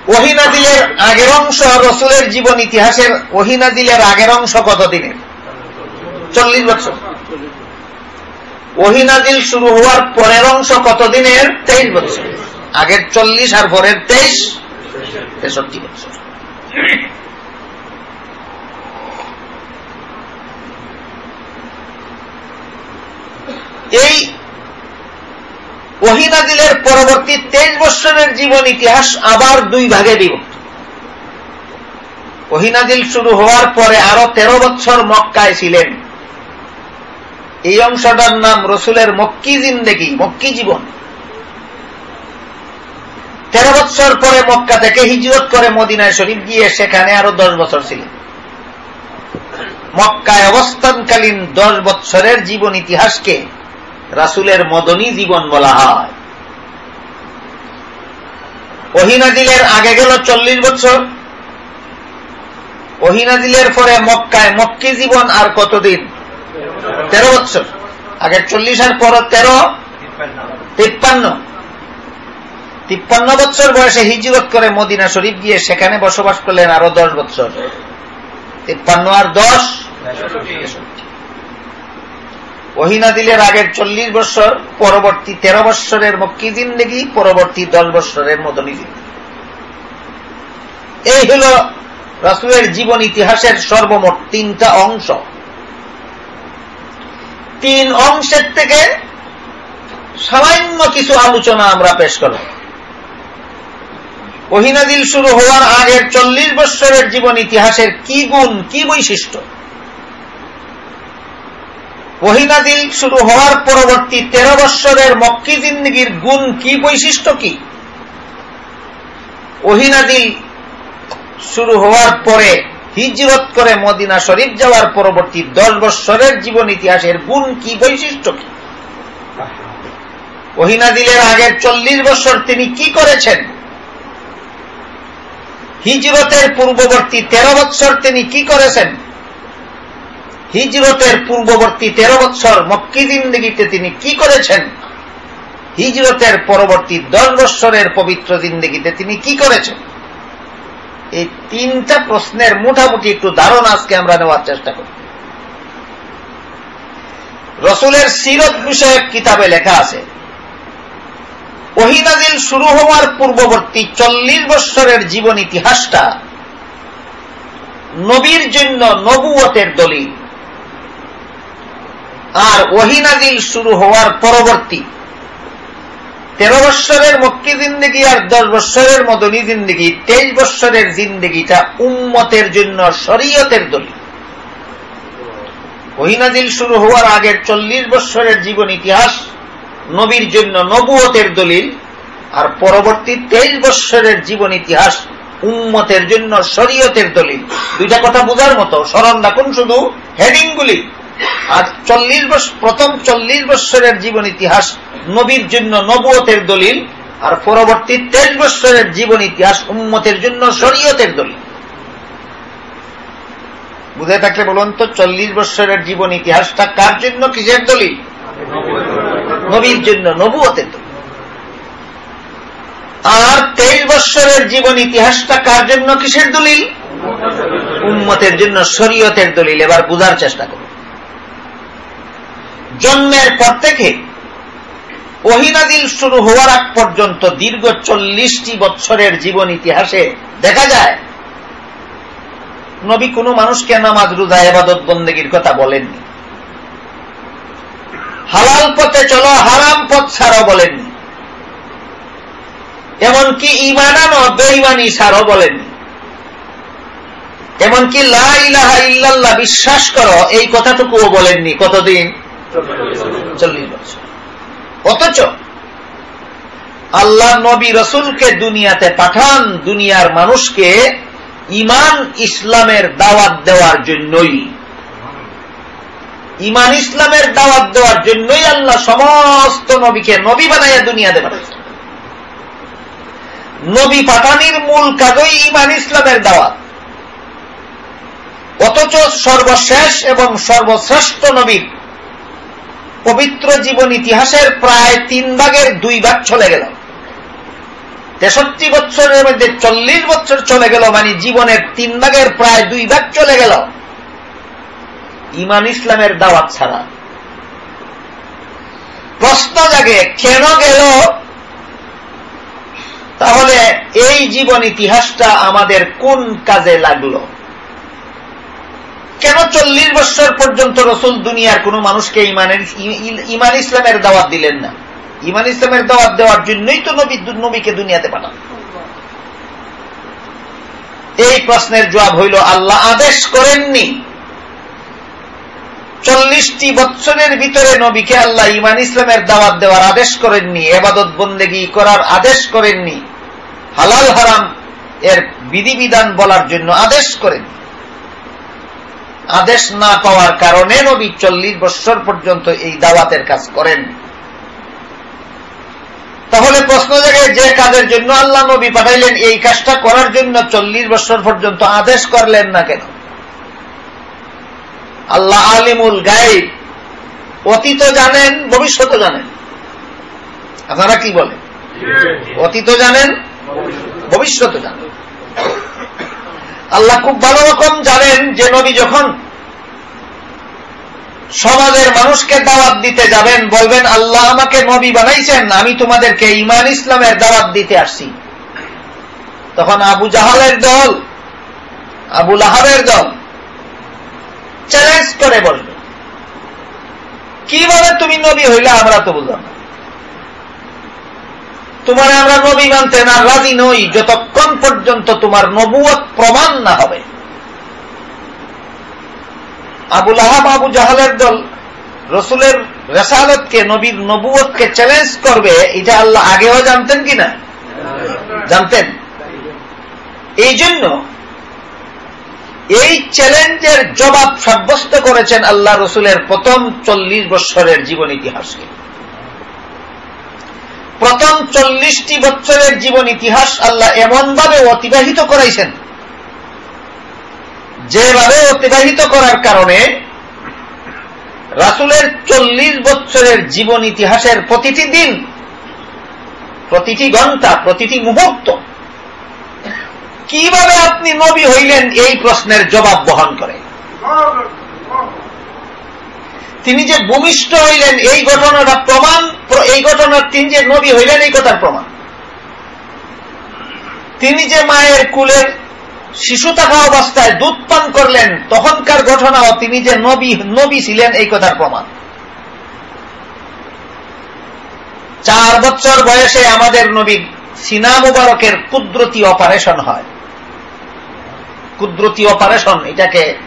ওহিনাদিলের আগের অংশ রসুলের জীবন ইতিহাসের ওহিনাদিলের আগের অংশ কতদিনের? চল্লিশ বছর ওহিনাদিল শুরু হওয়ার পরের অংশ কত দিনের তেইশ বছর আগের চল্লিশ আর পরের তেইশ। তেষট্টি বছর। এই ওহিনাদিলের পরবর্তী তেইশ বৎসরের জীবন ইতিহাস আবার দুই ভাগে বিভক্ত। ওহিনাদিল শুরু হওয়ার পরে আরও তেরো বছর মক্কায় ছিলেন। এই অংশটার নাম রসুলের মক্কি জিন্দেগি, মক্কি জীবন। তেরো বছর পরে মক্কা থেকে হিজরত করে মদিনায় শরীফ গিয়ে সেখানে আরও দশ বছর ছিলেন মক্কায় অবস্থানকালীন দশ বছরের জীবন ইতিহাসকে রাসুলের মদনী জীবন বলা হয়। ওহিনাদিলের আগে গেল চল্লিশ বছর ওহিনাদিলের পরে মক্কায় মক্কি জীবন আর কতদিন? তেরো বছর আগের চল্লিশ আর পর তেরো? তিপ্পান্ন। তিপ্পান্ন বছর বয়সে হিজরত করে মদিনা শরীফ গিয়ে সেখানে বসবাস করলেন আরও দশ বছর। তিপ্পান্ন আর দশ? ওহিনা দিলের আগের চল্লিশ বছর, পরবর্তী তেরো বৎসরের মক্কি জিন্দগি, পরবর্তী দশ বৎসরের মদনী জিন্দগি। এই হল রাসুলের জীবন ইতিহাসের সর্বমোট তিনটা অংশ। তিন অংশের থেকে সামান্য কিছু আলোচনা আমরা পেশ করব। ওহিনাদিল শুরু হওয়ার আগের চল্লিশ বৎসরের জীবন ইতিহাসের কি গুণ, কি বৈশিষ্ট্য? ওহিনাদিল শুরু হওয়ার পরবর্তী তেরো বৎসরের মক্কি জিন্দগির গুণ কি বৈশিষ্ট্য কি? ওহিনাদিল শুরু হওয়ার পরে হিজরত করে মদিনা শরীফ যাওয়ার পরবর্তী দশ বৎসরের জীবন ইতিহাসের গুণ কি বৈশিষ্ট্য কি? ওহিনাদিলের আগের চল্লিশ বছর তিনি কি করেছেন? হিজরতের পূর্ববর্তী তেরো বৎসর তিনি কি করেছেন? হিজরতের পূর্ববর্তী তেরো বৎসর মক্কি জিন্দগিতে তিনি কি করেছেন? হিজরতের পরবর্তী দশ বৎসরের পবিত্র জিন্দগিতে তিনি কি করেছেন? এই তিনটা প্রশ্নের মোটামুটি একটু ধারণা আজকে আমরা নেওয়ার চেষ্টা করি রসুলের সিরত বিষয়ক কিতাবে লেখা আছে ওহিনাজিল শুরু হওয়ার পূর্ববর্তী চল্লিশ বৎসরের জীবন ইতিহাসটা নবীর জন্য নবুয়তের দলিল। আর ওহিনাজিল শুরু হওয়ার পরবর্তী তেরো বৎসরের মক্কি জিন্দগি আর দশ বৎসরের মদনী জিন্দগি, তেইশ বৎসরের জিন্দগিটা উম্মতের জন্য শরীয়তের দলিল। ওহিনাজিল শুরু হওয়ার আগের চল্লিশ বৎসরের জীবন ইতিহাস নবীর জন্য নবুয়তের দলিল, আর পরবর্তী তেইশ বৎসরের জীবন ইতিহাস উম্মতের জন্য শরীয়তের দলিল। দুইটা কথা বোঝার মতো, স্মরণ রাখুন শুধু হেডিংগুলি। আর চল্লিশ বছর প্রথম চল্লিশ বৎসরের জীবন ইতিহাস নবীর জন্য নবুয়তের দলিল, আর পরবর্তী তেইশ বৎসরের জীবন ইতিহাস উম্মতের জন্য শরীয়তের দলিল। বুঝে থাকলে বলুন তো, চল্লিশ বৎসরের জীবন ইতিহাসটা কার জন্য কিসের দলিল? নবীর জন্য নবুয়তের দলিল আর তেইশ বৎসরের জীবন ইতিহাসটা কার জন্য? কিসের দলিল? উম্মতের জন্য, শরীয়তের দলিল। এবার বুঝার চেষ্টা করুন জন্মের পর থেকে ওহিনাদিল শুরু হওয়ার আগ পর্যন্ত দীর্ঘ চল্লিশটি বৎসরের জীবন ইতিহাসে দেখা যায়, নবী কোনো মানুষকে নামাজ রুদা এবাদত বন্দেগীর কথা বলেননি। হালাল পথে চলো, হারাম পথ ছাড়াও বলেননি এমনকি ইমানানো বেইমানি ছাড়াও বলেননি এমনকি লা ইলাহা বিশ্বাস করো, এই কথাটুকুও বলেননি কতদিন? চল্লিশ বছর। অথচ আল্লাহ নবী রসুলকে দুনিয়াতে পাঠান, দুনিয়ার মানুষকে ইমান ইসলামের দাওয়াত দেওয়ার জন্যই। ইমান ইসলামের দাওয়াত দেওয়ার জন্যই আল্লাহ সমস্ত নবীকে নবী বানাইয়া দুনিয়াতে পাঠাচ্ছেন নবী পাঠানির মূল কাজই ইমান ইসলামের দাওয়াত। অথচ সর্বশেষ এবং সর্বশ্রেষ্ঠ নবীর পবিত্র জীবন ইতিহাসের প্রায় তিন ভাগের দুই ভাগ চলে গেল। তেষট্টি বছরের মধ্যে চল্লিশ বছর চলে গেল মানে জীবনের তিন ভাগের প্রায় দুই ভাগ চলে গেল। ইমান ইসলামের দাওয়াত ছাড়া। প্রশ্ন জাগে, কেন গেল? তাহলে এই জীবন ইতিহাসটা আমাদের কোন কাজে লাগল? কেন চল্লিশ বছর পর্যন্ত রসুল দুনিয়ার কোন মানুষকে ইমানের, ইমান ইসলামের দাওয়াত দিলেন না? ইমান ইসলামের দাওয়াত দেওয়ার জন্যই তো নবী, নবীকে দুনিয়াতে পাঠান। এই প্রশ্নের জবাব হইল, আল্লাহ আদেশ করেননি। চল্লিশটি বৎসরের ভিতরে নবীকে আল্লাহ ইমান ইসলামের দাওয়াত দেওয়ার আদেশ করেননি, এবাদত বন্দেগি করার আদেশ করেননি, হালাল হারাম এর বিধিবিধান বলার জন্য আদেশ করেননি। আদেশ না পাওয়ার কারণে নবী চল্লিশ বৎসর পর্যন্ত এই দাওয়াতের কাজ করেন। তাহলে প্রশ্ন জায়গায় যে কাজের জন্য আল্লাহ নবী পাঠাইলেন, এই কাজটা করার জন্য চল্লিশ বছর পর্যন্ত আদেশ করলেন না কেন? আল্লাহ আলিমুল গাইব অতীত জানেন, ভবিষ্যৎ জানেন। আপনারা কি বলেন? অতীত জানেন, ভবিষ্যৎ জানেন। আল্লাহ খুব ভালো রকম জানেন যে নবী যখন সমাজের মানুষকে দাওয়াত দিতে যাবেন, বলবেন, আল্লাহ আমাকে নবী বানাইছেন, আমি তোমাদেরকে ইমান ইসলামের দাওয়াত দিতে আসছি। তখন আবু জাহালের দল, আবু লাহাবের দল চ্যালেঞ্জ করে বলবে। কীভাবে তুমি নবী হইলে আমরা তো বুঝলাম তোমার আমরা নবী মানতে না রাজি নই, যতক্ষণ পর্যন্ত তোমার নবুয়ত প্রমাণ না হবে। আবুল আহাব আবু জাহালের দল রসুলের রেসালতকে, নবীর নবুয়তকে চ্যালেঞ্জ করবে, এটা আল্লাহ আগেও জানতেন কিনা? জানতেন। এই জন্য এই চ্যালেঞ্জের জবাব সাব্যস্ত করেছেন আল্লাহ রসুলের প্রথম চল্লিশ বৎসরের জীবন ইতিহাসকে। প্রথম চল্লিশটি বছরের জীবন ইতিহাস আল্লাহ এমনভাবে অতিবাহিত করাইছেন, যেভাবে অতিবাহিত করার কারণে রাসুলের চল্লিশ বছরের জীবন ইতিহাসের প্রতিটি দিন, প্রতিটি ঘণ্টা, প্রতিটি মুহূর্ত কীভাবে আপনি নবী হইলেন এই প্রশ্নের জবাব বহন করে? তিনি যে ভূমিষ্ঠ হইলেন, এই ঘটনাটা প্রমাণ এই ঘটনার তিনি যে নবী হইলেন, এই কথার প্রমাণ। তিনি যে মায়ের কুলের শিশু থাকা অবস্থায় দুধ পান করলেন, তখনকার ঘটনাও তিনি যে নবী নবী ছিলেন, এই কথার প্রমাণ। চার বছর বয়সে আমাদের নবী সিনা মুবারকের কুদরতি অপারেশন হয়। কুদরতি অপারেশন, এটাকে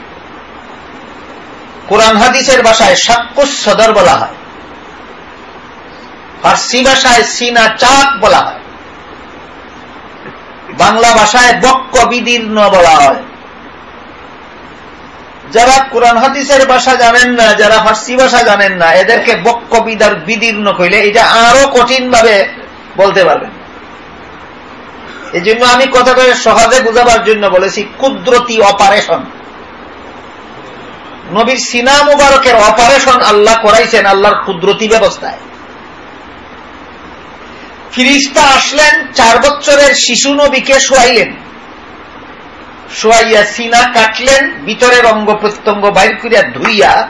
কোরআন হাদিসের ভাষায় সাক্কুস সদর বলা হয়। ফার্সি ভাষায় সিনা চাক বলা হয়। বাংলা ভাষায় বক্ক বিদীর্ণ বলা হয়। যারা কোরআন হাদিসের ভাষা জানেন না, যারা ফার্সি ভাষা জানেন না, এদেরকে বক্ক বিদার বিদীর্ণ কইলে এটা আরও কঠিন ভাবে বলতে পারবেন। এই জন্য আমি কথাটা সহজে বুঝাবার জন্য বলেছি, কুদরতি অপারেশন নবীর সিনা মুবারকের অপারেশন আল্লাহ করাইছেন আল্লাহর কুদরতি ব্যবস্থায়। ফিরিস্তা আসলেন, চার বছরের শিশু নবীকে শোয়াইলেন। শোয়াইয়া সিনা কাটলেন, ভিতরের অঙ্গ প্রত্যঙ্গ বাইর করিয়া ধুইয়া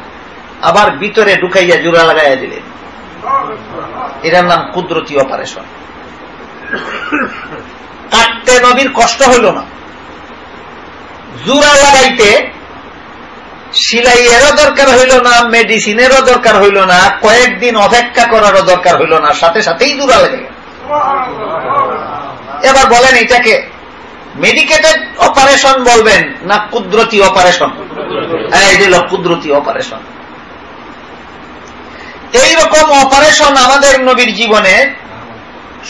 আবার ভিতরে ঢুকাইয়া জোড়া লাগাইয়া দিলেন। এটার নাম কুদরতি অপারেশন কাটতে নবীর কষ্ট হইল না। জোড়া লাগাইতে সিলাইয়েরও দরকার হইল না, মেডিসিনেরও দরকার হইল না, কয়েকদিন অপেক্ষা করারও দরকার হইল না, সাথে সাথেই জোড়া লেগে। এবার বলেন এটাকে মেডিকেটেড অপারেশন বলবেন না কুদরতি অপারেশন কুদরতি অপারেশন এইরকম অপারেশন আমাদের নবীর জীবনে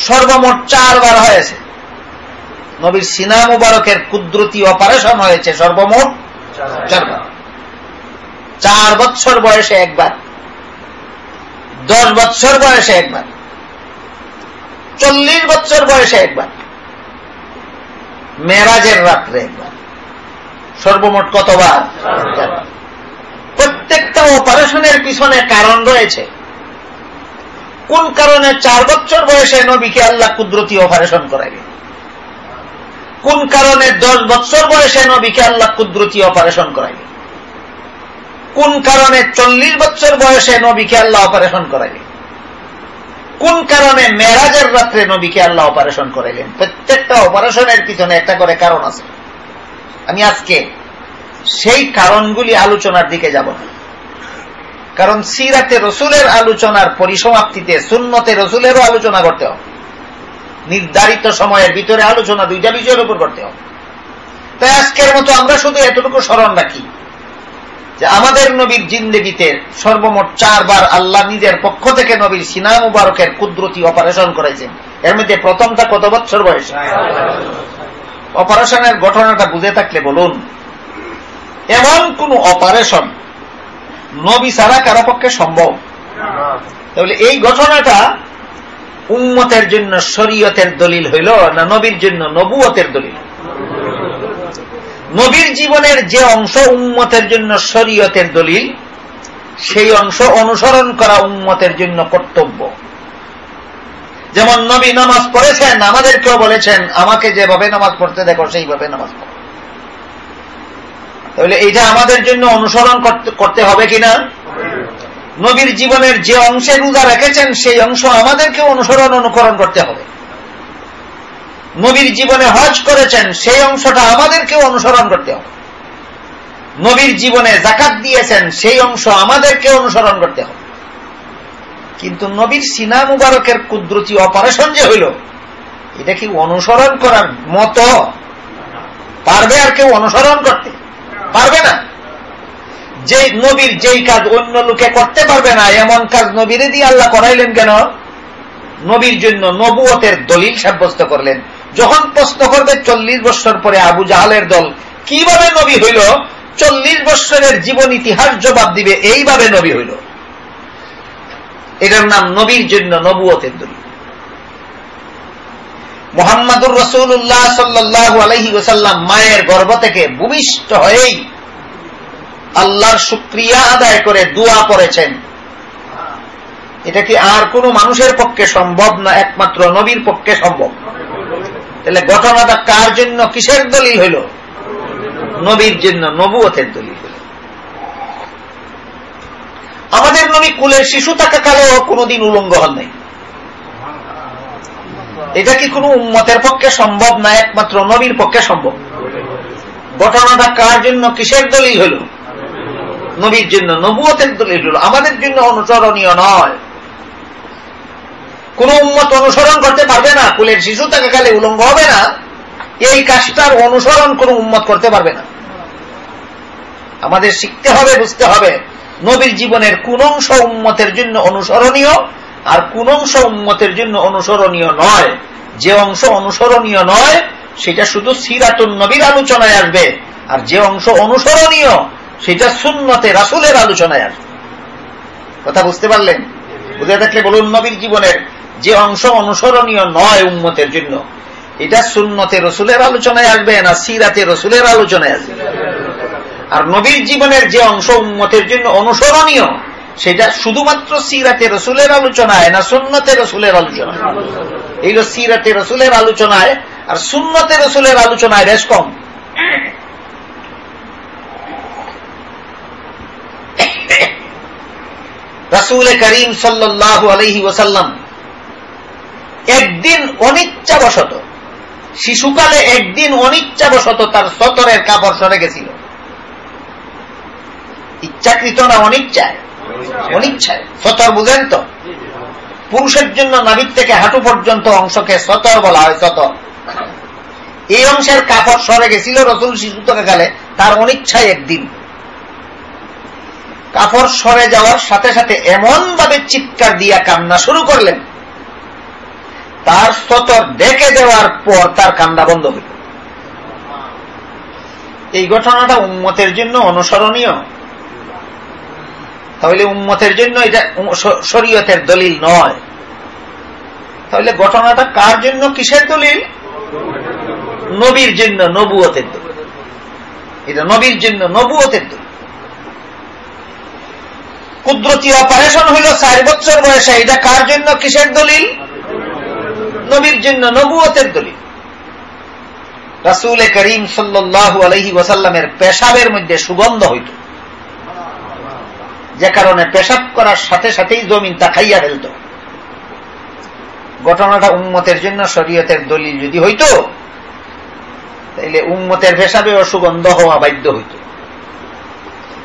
সর্বমোট চারবার হয়েছে। নবীর সিনা মুবারকের কুদরতি অপারেশন হয়েছে সর্বমোট চারবার। চার বছর বয়সে একবার। দশ বছর বয়সে একবার। চল্লিশ বছর বয়সে একবার। মেরাজের রাত্রে একবার। সর্বমোট কতবার? প্রত্যেকটা অপারেশনের পিছনে কারণ রয়েছে। কোন কারণে চার বছর বয়সে নবীকে আল্লাহ কুদরতি অপারেশন করাইলেন? কোন কারণে দশ বছর বয়সে নবীকে আল্লাহ কুদরতি অপারেশন করাইলেন কোন কারণে চল্লিশ বছর বয়সে নবীকে আল্লাহ অপারেশন করাইলেন কোন কারণে মেরাজের রাত্রে নবীকে আল্লাহ অপারেশন করাইলেন? প্রত্যেকটা অপারেশনের পিছনে একটা করে কারণ আছে। আমি আজকে সেই কারণগুলি আলোচনার দিকে যাব না। কারণ সিরাতে রসুলের আলোচনার পরিসমাপ্তিতে সুন্নতে রসুলেরও আলোচনা করতে হবে। নির্ধারিত সময়ের ভিতরে আলোচনা দুইটা বিষয়ের উপর করতে হবে। তাই আজকের মতো আমরা শুধু এতটুকু স্মরণ রাখি যে আমাদের নবীর জিন্দগিতে সর্বমোট চারবার আল্লাহ নিজের পক্ষ থেকে নবীর সিনা মুবারকের কুদরতি অপারেশন করেছেন। এর মধ্যে প্রথমটা কত বছর বয়সে? অপারেশনের ঘটনাটা বুঝে থাকলে বলুন। এমন কোন অপারেশন নবী ছাড়া কারও পক্ষে সম্ভব? তাহলে এই ঘটনাটা উম্মতের জন্য শরীয়তের দলিল হইল না নবীর জন্য নবুয়তের দলিল? নবীর জীবনের যে অংশ উম্মতের জন্য শরীয়তের দলিল, সেই অংশ অনুসরণ করা উম্মতের জন্য কর্তব্য। যেমন নবী নামাজ পড়েছেন, আমাদেরকেও বলেছেন, আমাকে যেভাবে নামাজ পড়তে দেখো, সেইভাবে নামাজ পড়ো। তাহলে এটা আমাদের জন্য অনুসরণ করতে হবে কিনা? নবীর জীবনের যে অংশে রোজা রেখেছেন, সেই অংশ আমাদেরকে অনুসরণ, অনুকরণ করতে হবে। নবীর জীবনে হজ করেছেন, সেই অংশটা আমাদেরকে অনুসরণ করতে হবে। নবীর জীবনে জাকাত দিয়েছেন, সেই অংশ আমাদেরকে অনুসরণ করতে হবে। কিন্তু নবীর সিনা মুবারকের কুদরতি অপারেশন যে হইল, এটা কি অনুসরণ করার মতো? পারবে আর কেউ অনুসরণ করতে? পারবে না। যে নবীর যেই কাজ অন্য লোকে করতে পারবে না, এমন কাজ নবীরে দিয়ে আল্লাহ করাইলেন কেন? নবীর জন্য নবুয়তের দলিল সাব্যস্ত করলেন। যখন প্রশ্ন করবে চল্লিশ বছর পরে আবু জাহালের দল, কীভাবে নবী হইল? চল্লিশ বছরের জীবন ইতিহাস জবাব দিবে, এইভাবে নবী হইল। এটার নাম নবীর জন্য নবুয়তের দলিল। মোহাম্মদুর রসুল্লাহ সাল্লাহ আলহি ওসাল্লাম মায়ের গর্ভ থেকে ভূমিষ্ঠ হয়েই আল্লাহর শুক্রিয়া আদায় করে দোয়া করেছেন। এটা কি আর কোন মানুষের পক্ষে সম্ভব না, একমাত্র নবীর পক্ষে সম্ভব? তাহলে ঘটনাটা কার জন্য, কিসের দলিল হইল? নবীর জন্য, নবুয়তের দলিল হইল। আমাদের নবী কুলের শিশু থাকাকালেও কোনদিন উলঙ্গ হন নাই। এটা কি কোন উম্মতের পক্ষে সম্ভব না, একমাত্র নবীর পক্ষে সম্ভব? ঘটনাটা কার জন্য, কিসের দলিল হইল? নবীর জন্য নবুয়তের দলিল হল, আমাদের জন্য অনুসরণীয় নয়। কোন উম্মত অনুসরণ করতে পারবে না, কুলের শিশু তাকে থাকাকালে উলঙ্গ হবে না, এই কাজটার অনুসরণ কোন উম্মত করতে পারবে না। আমাদের শিখতে হবে, বুঝতে হবে, নবীর জীবনের কোন অংশ উম্মতের জন্য অনুসরণীয় আর কোন অংশ উম্মতের জন্য অনুসরণীয় নয়। যে অংশ অনুসরণীয় নয়, সেটা শুধু সিরাতুন নবীর আলোচনায় আসবে। আর যে অংশ অনুসরণীয় সেটা শূন্যতে রাসুলের আলোচনায় আসবে কথা বুঝতে পারলেন? বুঝে থাকলে বলুন নবীর জীবনের যে অংশ অনুসরণীয় নয় উম্মতের জন্য, এটা শূন্যতে রসুলের আলোচনায় আসবে না সিরাতে রসুলের আলোচনায় আসবে। আর নবীর জীবনের যে অংশ উম্মতের জন্য অনুসরণীয়, সেটা শুধুমাত্র সিরাতে রসুলের আলোচনায় না সুন্নতে রসুলের আলোচনায়। এই সিরাতে রসুলের আলোচনায়, আর সুন্নতে রসুলের আলোচনায় বেশ কম। রাসুল করিম সাল্লাহ আলহি ওসাল্লাম একদিন অনিচ্ছাবশত শিশুকালে একদিন অনিচ্ছাবশত তার সতরের কাপড় সরে গেছিল। ইচ্ছাকৃত না অনিচ্ছায়? অনিচ্ছায়। সতর বুঝেন তো? পুরুষের জন্য নাবিক থেকে হাঁটু পর্যন্ত অংশকে সতর বলা হয় সতর। এই অংশের কাপড় সরে গেছিল রসুল শিশু কালে তার অনিচ্ছায় একদিন। কাপড় সরে যাওয়ার সাথে সাথে এমন ভাবে চিৎকার দিয়া কান্না শুরু করলেন। তার সতর ডেকে দেওয়ার পর তার কান্না বন্ধ হইল। এই ঘটনাটা উন্মতের জন্য অনুসরণীয়। তাহলে উম্মতের জন্য এটা শরীয়তের দলিল নয়। তাহলে ঘটনাটা কার জন্য কিসের দলিল? নবীর জন্য নবুয়তের দলিল। এটা নবীর জন্য নবুয়তের দলিল। কুদরতি অপারেশন হইল চার বছর বয়সে। এটা কার জন্য? কিসের দলিল? নবীর জন্য, নবুয়তের দলিল। রাসুল করিম সাল্লাহ আলহি ওসাল্লামের পেশাবের মধ্যে সুগন্ধ হইত। যে কারণে পেশাব করার সাথে সাথেই জমিন তা খাইয়া ফেলত। ঘটনাটা উম্মতের জন্য শরীয়তের দলিল যদি হইত, তাইলে উম্মতের পেশাবে অসুগন্ধ হওয়া বাধ্য হইত।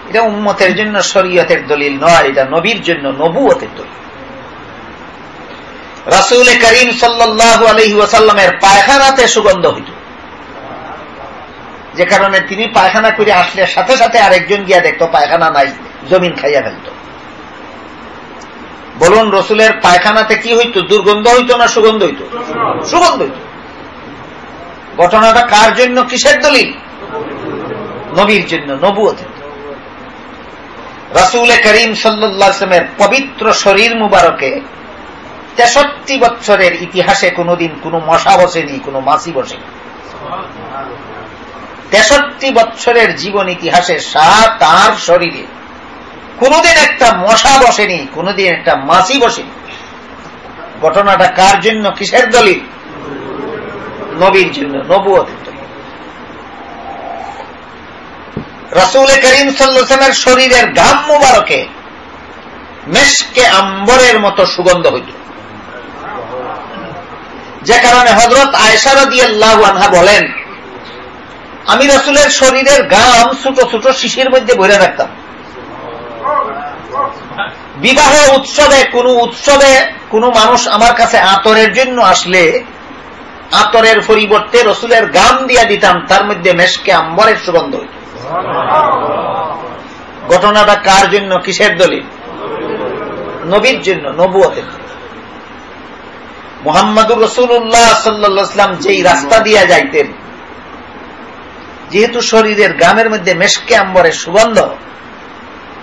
এটা উম্মতের জন্য শরীয়তের দলিল নয়, এটা নবীর জন্য নবুয়তের দলিল। রাসুল করিম সাল্লাহ আলহি ওয়াসাল্লামের পায়খানাতে সুগন্ধ হইত। যে কারণে তিনি পায়খানা করে আসলে সাথে সাথে আরেকজন গিয়া দেখতো পায়খানা নাই, জমিন খাইয়া ফেলত। বলুন, রসুলের পায়খানাতে কি হইতো? দুর্গন্ধ হইতো না সুগন্ধ হইত? সুগন্ধ হইত। ঘটনাটা কার জন্য? কিসের দলিল? নবীর জন্য, নবুয়তের রাসুল করিম সাল্লামের পবিত্র শরীর মুবারকে তেষট্টি বছরের ইতিহাসে কোনোদিন কোনো মশা বসেনি, কোনো মাসি বসেনি। তেষট্টি বছরের জীবন ইতিহাসে সাত তার শরীরে কোনদিন একটা মশা বসেনি, কোনদিন একটা মাসি বসেনি। ঘটনাটা কার জন্য? কিসের দলিল? নবীর জন্য, নবুয়তের দলিল রাসুল করিম সাল্লামের শরীরের গাম মুবারকে মেশকে আম্বরের মতো সুগন্ধ হইত যে কারণে হজরত আয়সার দিয়ে আনহা বলেন, আমি রসুলের শরীরের গাম ছোট ছোট শিশির মধ্যে ভরে রাখতাম। বিবাহ উৎসবে, কোন উৎসবে কোন মানুষ আমার কাছে আতরের জন্য আসলে আতরের পরিবর্তে রসুলের গাম দিয়া দিতাম, তার মধ্যে মেশকে আম্বরের সুগন্ধ হইত ঘটনাটা কার জন্য? কিসের দলিল? নবীর জন্য, নবুয়তের মোহাম্মদুর রসুল্লাহ সাল্লাম যেই রাস্তা দিয়া যাইতেন, যেহেতু শরীরের গ্রামের মধ্যে মেশকে আম্বরের সুগন্ধ,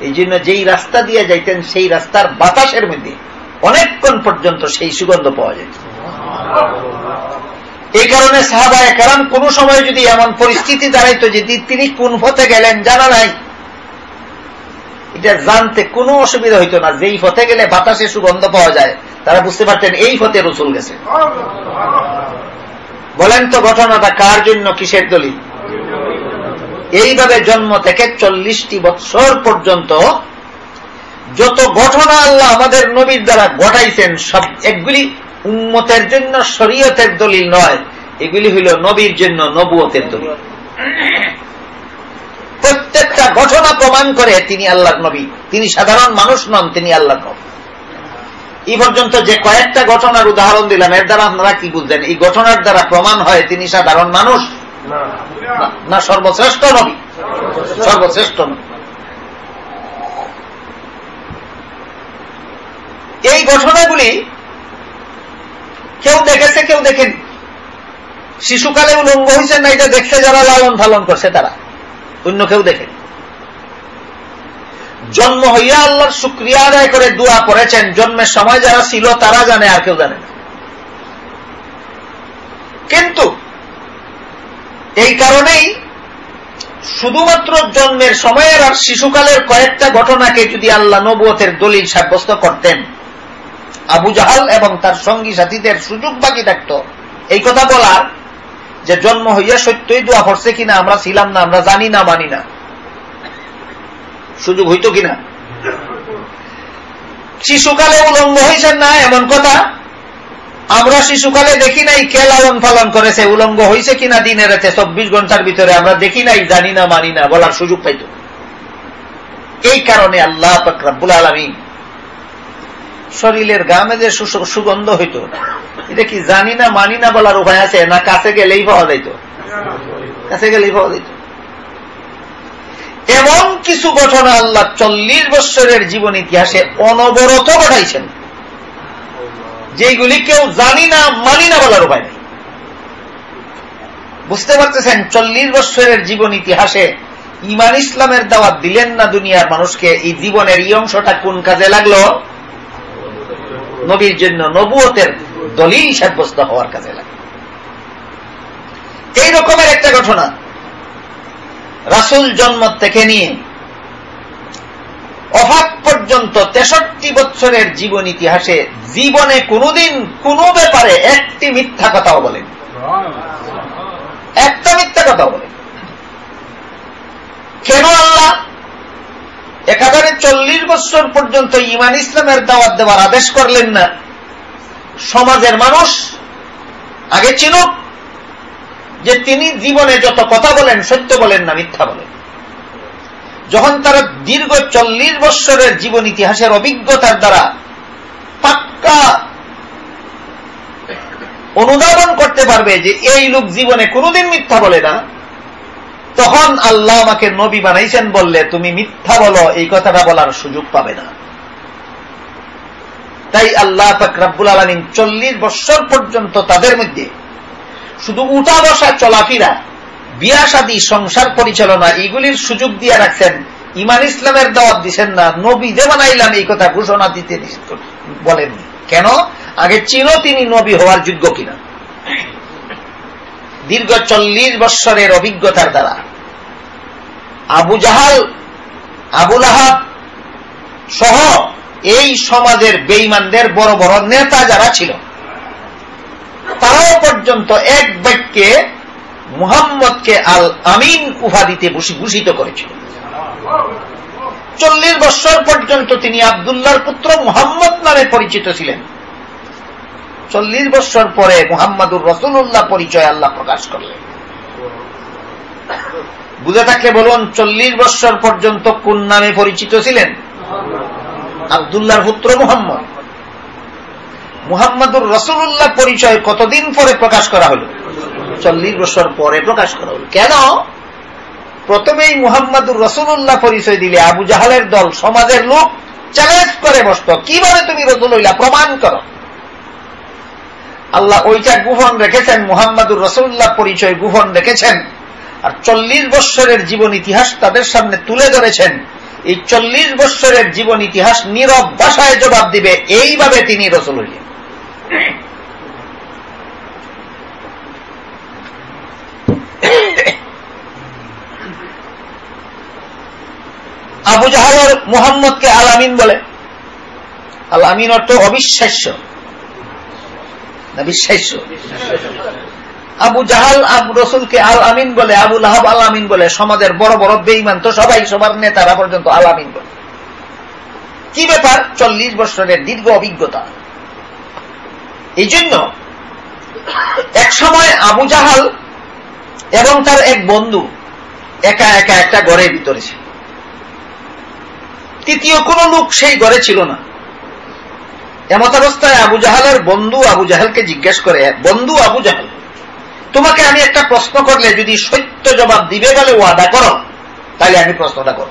এই জন্য যেই রাস্তা দিয়ে যাইতেন, সেই রাস্তার বাতাসের মধ্যে অনেকক্ষণ পর্যন্ত সেই সুগন্ধ পাওয়া যেত এই কারণে সাহাবায় কারণ কোন সময় যদি এমন পরিস্থিতি দাঁড়াইতো যে তিনি কোন পথে গেলেন জানা নাই, এটা জানতে কোনো অসুবিধা হইতো না। যেই পথে গেলে বাতাসে সুগন্ধ পাওয়া যায়, তারা বুঝতে পারতেন এই পথে রসুল গেছে। বলেন তো ঘটনাটা কার জন্য, কিসের দলিল? এইভাবে জন্ম থেকে চল্লিশটি বৎসর পর্যন্ত যত ঘটনা আল্লাহ আমাদের নবীর দ্বারা ঘটাইছেন, সব একগুলি উম্মতের জন্য শরীয়তের দলিল নয়। এগুলি হইল নবীর জন্য নবুয়তের দলিল। প্রত্যেকটা ঘটনা প্রমাণ করে তিনি আল্লাহর নবী। তিনি সাধারণ মানুষ নন তিনি আল্লাহর নবী। এই পর্যন্ত যে কয়েকটা ঘটনার উদাহরণ দিলাম এর দ্বারা আপনারা কি বুঝলেন? এই ঘটনার দ্বারা প্রমাণ হয় তিনি সাধারণ মানুষ? না সর্বশ্রেষ্ঠ নবী। সর্বশ্রেষ্ঠ নবী। এই ঘটনাগুলি কেউ দেখেছে, কেউ দেখেনি। শিশুকালে উলঙ্গ হয়েছে না, এটা দেখছে যারা লালন পালন করছে তারা। অন্য কেউ দেখেনি। জন্ম হইয়া আল্লাহর শুক্রিয়া আদায় করে দোয়া করেছেন। জন্মের সময় যারা ছিল, তারা জানে, আর কেউ জানে না। কিন্তু এই কারণেই শুধুমাত্র জন্মের সময়ের আর শিশুকালের কয়েকটা ঘটনাকে যদি আল্লাহ নবুয়তের দলিল সাব্যস্ত করতেন আবু জাহাল এবং তার সঙ্গী সাথীদের সুযোগ বাকি থাকত। এই কথা বলার যে জন্ম হইয়া সত্যই দোয়া পড়ছে কিনা, আমরা ছিলাম না, আমরা জানি না, মানি না। সুযোগ হইত কিনা? শিশুকালে উলঙ্গ হয়েছেন না, এমন কথা? আমরা শিশুকালে দেখি নাই কে লালন পালন করেছে, উলঙ্গ হয়েছে কিনা দিনে রাতে, চব্বিশ ঘণ্টার ভিতরে আমরা দেখি নাই, জানি না, মানি না, বলার সুযোগ পাইত। এই কারণে আল্লাহ ফকরাবুল আলমী শরীরের গামে যে সুগন্ধ হইত, এটা কি জানি না, মানি না বলার উপায় আছে? না কাছে গেলেই পাওয়া যাইত? কাছে গেলেই পাওয়া যাইত। এমন কিছু ঘটনা আল্লাহ চল্লিশ বৎসরের জীবন ইতিহাসে অনবরত ঘটাইছেন যেগুলি কেউ জানি না, মানি না বলার উপায় নেই। বুঝতে পারতেছেন, চল্লিশ বৎসরের জীবন ইতিহাসে ইমান ইসলামের দাওয়াত দিলেন না দুনিয়ার মানুষকে, এই জীবনের এই অংশটা কোন কাজে লাগল? নবীর জন্য নবুয়তের দলিল সাব্যস্ত হওয়ার কাজে লাগে। এই রকমের একটা ঘটনা রাসুল জন্ম থেকে নিয়ে অভাব পর্যন্ত তেষট্টি বছরের জীবন ইতিহাসে জীবনে কোনদিন কোন ব্যাপারে একটি মিথ্যা কথাও বলেন। একটা মিথ্যা কথাও বলেন। কেন আল্লাহ একাধারে চল্লিশ বছর পর্যন্ত ইমান ইসলামের দাওয়াত দেওয়ার আদেশ করলেন না। সমাজের মানুষ আগে চিনুক যে তিনি জীবনে যত কথা বলেন, সত্য বলেন না মিথ্যা বলেন। যখন তারা দীর্ঘ চল্লিশ বৎসরের জীবন ইতিহাসের অভিজ্ঞতার দ্বারা পাক্কা অনুধাবন করতে পারবে যে এই লোক জীবনে কোনোদিন মিথ্যা বলে না তখন আল্লাহ আমাকে নবী বানাইছেন বললে, তুমি মিথ্যা বলো, এই কথাটা বলার সুযোগ পাবে না। তাই আল্লাহ ফাকরাবুল আলমিন চল্লিশ বৎসর পর্যন্ত তাদের মধ্যে শুধু উঠা বসা, চলাফেরা, বিয়া সাদী সংসার পরিচালনা এইগুলির সুযোগ দিয়ে রাখছেন। ইমান ইসলামের দাওয়াত দিচ্ছেন না। নবী যে বানাইলাম, এই কথা ঘোষণা দিতে বলেননি। কেন? আগে চিন তিনি নবী হওয়ার যোগ্য কিনা। দীর্ঘ চল্লিশ বৎসরের অভিজ্ঞতার দ্বারা। আবু জাহাল আবুল আহাব সহ এই সমাজের বেইমানদের বড় বড় নেতা যারা ছিল, তারাও পর্যন্ত এক বাক্যে মুহাম্মদকে আল আমিন উপাধিতে ভূষিত করেছিল। চল্লিশ বৎসর পর্যন্ত তিনি আবদুল্লাহর পুত্র মুহাম্মদ নামে পরিচিত ছিলেন। চল্লিশ বৎসর পরে মুহাম্মদুর রসুল্লাহ পরিচয় আল্লাহ প্রকাশ করলেন। বুঝে থাকলে বলুন, চল্লিশ বৎসর পর্যন্ত কোন নামে পরিচিত ছিলেন? আবদুল্লাহর পুত্র মুহাম্মদ। মুহাম্মদুর রসুল্লাহ পরিচয় কতদিন পরে প্রকাশ করা হল? চল্লিশ বছর পরে প্রকাশ করা হল। কেন? প্রথমেই মুহাম্মদুর রসুল্লাহ পরিচয় দিলে আবু জাহালের দল সমাজের লোক চ্যালেঞ্জ করে বসত। কীভাবে তুমি রসুল হইলা প্রমাণ করো? আল্লাহ ওইটা গুহন রেখেছেন, মুহাম্মদুর রসুল্লাহ পরিচয় গুহন রেখেছেন। আর চল্লিশ বৎসরের জীবন ইতিহাস তাদের সামনে তুলে ধরেছেন। এই চল্লিশ বৎসরের জীবন ইতিহাস নীরব ভাষায় জবাব দিবে, এইভাবে তিনি রসুল হইলেন। আবু মুহাম্মদকে আল আমিন বলে। আল আমিন অর্থ অবিশ্বাস্য। না বিশ্বাস্য আবু জাহাল, আবু রসুলকে আল আমিন বলে, আবু লাহাব আল আমিন বলে, সমাজের বড় বড় বেইমান তো সবাই, সবার নেতারা পর্যন্ত আল আমিন বলে। কি ব্যাপার? চল্লিশ বছরের দীর্ঘ অভিজ্ঞতা। এই জন্য এক সময় আবু জাহাল এবং তার এক বন্ধু একা একা একটা ঘরের ভিতরে ছিল। তৃতীয় কোন লোক সেই ঘরে ছিল না। এমত অবস্থায় আবু জাহালের বন্ধু আবু জাহালকে জিজ্ঞেস করে, বন্ধু আবু জাহাল, তোমাকে আমি একটা প্রশ্ন করলে যদি সত্য জবাব দিবে বলে ওয়াদা করো। তাহলে আমি প্রশ্নটা করো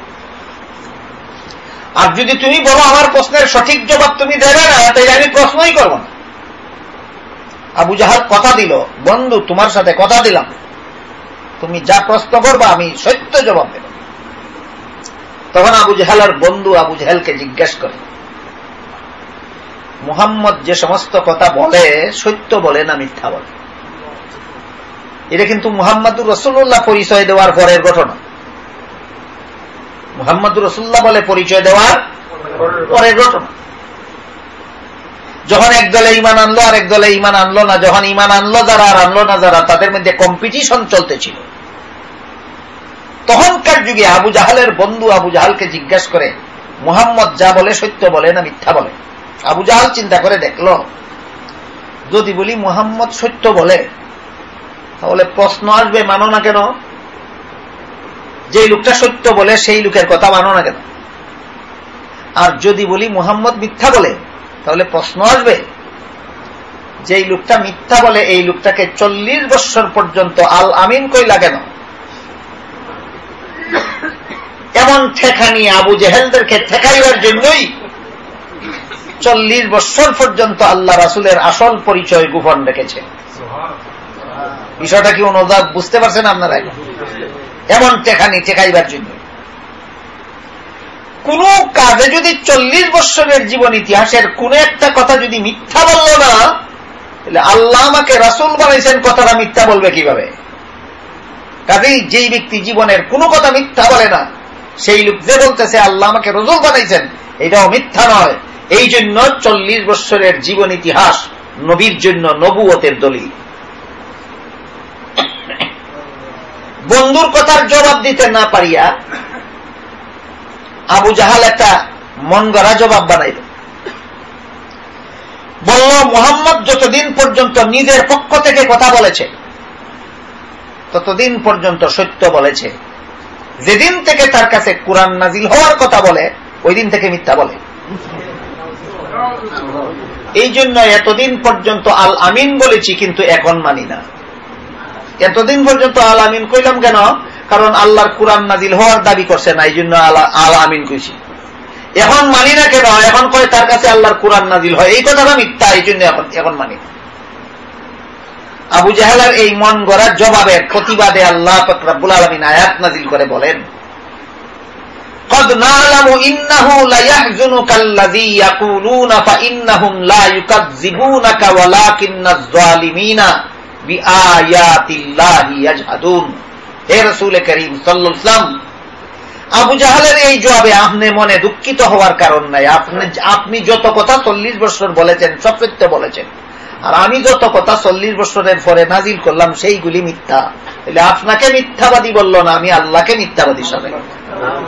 আর যদি তুমি বলো আমার প্রশ্নের সঠিক জবাব তুমি দেবে না, তাহলে আমি প্রশ্নই করব না। আবু জাহাল কথা দিল, বন্ধু, তোমার সাথে কথা দিলাম। তুমি যা প্রশ্ন করবা আমি সত্য জবাব দেব। তখন আবু জাহালার বন্ধু আবু জাহালকে জিজ্ঞেস করে মুহাম্মদ যে সমস্ত কথা বলে, সত্য বলে না মিথ্যা বলে। এটা কিন্তু মুহাম্মদুর রসুল্লাহ পরিচয় দেওয়ার পরের ঘটনা। মুহাম্মদুর রসুল্লাহ বলে পরিচয় দেওয়ার পরের ঘটনা। যখন এক দলে ইমান আনলো আর এক দলে ইমান আনলো না, যখন ইমান আনলো, যারা আর আনলো না, যারা, তাদের মধ্যে কম্পিটিশন চলতেছিল। তখনকার যুগে আবু জাহালের বন্ধু আবু জাহালকে জিজ্ঞাসা করে, মুহাম্মদ যা বলে সত্য বলে না মিথ্যা বলে? আবু জাহাল চিন্তা করে দেখল, যদি বলি মুহাম্মদ সত্য বলে, তাহলে প্রশ্ন আসবে, মানো না কেন? যে লোকটা সত্য বলে, সেই লোকের কথা মানো না কেন? আর যদি বলি মুহাম্মদ মিথ্যা বলে, তাহলে প্রশ্ন আসবে যে লোকটা মিথ্যা বলে, এই লোকটাকে চল্লিশ বৎসর পর্যন্ত আল আমিন কইলা কেন? এমন ঠেকানি আবু জেহেলদেরকে ঠেকাইবার জন্যই চল্লিশ বৎসর পর্যন্ত আল্লাহ রাসুলের আসল পরিচয় গোপন রেখেছে বিষয়টা কি অনুদাব বুঝতে পারছেন আপনারা? এমন টেকানি টেকাইবার জন্য। কোন কাজে যদি চল্লিশ বৎসরের জীবন ইতিহাসের কোন একটা কথা যদি মিথ্যা বলল না, তাহলে আল্লাহ আমাকে রাসুল বানাইছেন, কথাটা মিথ্যা বলবে কীভাবে? কাজেই যেই ব্যক্তি জীবনের কোনো কথা মিথ্যা বলে না, সেই লোক যে বলতেছে, আল্লাহ আমাকে রজুল বানাইছেন, এটাও মিথ্যা নয়। এই জন্য চল্লিশ বৎসরের জীবন ইতিহাস নবীর জন্য নবুয়তের দলিল। বন্ধুর কথার জবাব দিতে না পারিয়া আবু জাহাল একটা মন গড়া জবাব বানাইল। বলল, মোহাম্মদ যতদিন পর্যন্ত নিজের পক্ষ থেকে কথা বলেছে, ততদিন পর্যন্ত সত্য বলেছে। যেদিন থেকে তার কাছে কোরআন নাজিল হওয়ার কথা বলে, ওই দিন থেকে মিথ্যা বলে। এই জন্য এতদিন পর্যন্ত আল আমিন বলেছি, কিন্তু এখন মানি না। এতদিন পর্যন্ত আল আমিন কইলাম কেন? কারণ আল্লাহর কোরআন নাজিল হওয়ার দাবি করছে না এই জন্য আল আমিন কইছি। এখন মানি না কেন? এখন কয় তার কাছে আল্লাহর কোরআন নাজিল হয়। এই কথাটা মিথ্যা, এই জন্য এখন এখন মানি আবু জাহালার এই মন গড়ার জবাবের প্রতিবাদে আল্লাহ আলমিন আয়াত নাজিল করে বলেন قد نعلم إنه ليحزنك الذي يقولون فإنهم لا يكذبونك ولكن الظالمين بآيات الله يجحدون হে রসুল করিম সাল্লাম আবু জাহালের এই জবাবে আপনি মনে দুঃখিত হওয়ার কারণ নাই আপনি আপনি যত কথা চল্লিশ বছর বলেছেন সব সত্য বলেছেন আর আমি যত কথা চল্লিশ বছরের পরে নাজিল করলাম, সেইগুলি মিথ্যা। তাহলে আপনাকে মিথ্যাবাদী বলল না, আমি আল্লাহকে মিথ্যাবাদী সাথে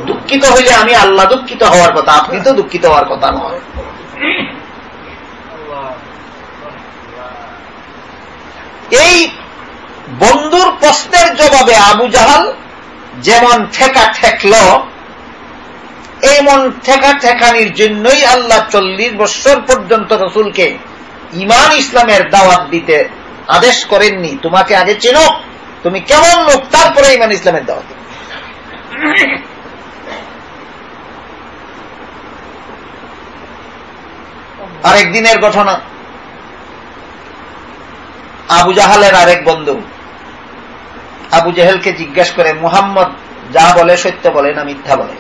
দুঃখিত হইলে আমি আল্লাহ দুঃখিত হওয়ার কথা, আপনি তো দুঃখিত হওয়ার কথা নয়। এই বন্ধুর প্রশ্নের জবাবে আবু জাহাল যেমন ঠেকা ঠেকল, এমন ঠেকা ঠেকানির জন্যই আল্লাহ চল্লিশ বৎসর পর্যন্ত রসুলকে ইমান ইসলামের দাওয়াত দিতে আদেশ করেননি, তোমাকে আগে চেনো, তুমি কেমন লোক, তারপরে ইমান ইসলামের দাওয়াত আরেক দিনের ঘটনা। আবু জাহালের আরেক বন্ধু, আবু জাহেলকে জিজ্ঞেস করে, মুহাম্মদ, যা বলে সত্য বলে না মিথ্যা বলে?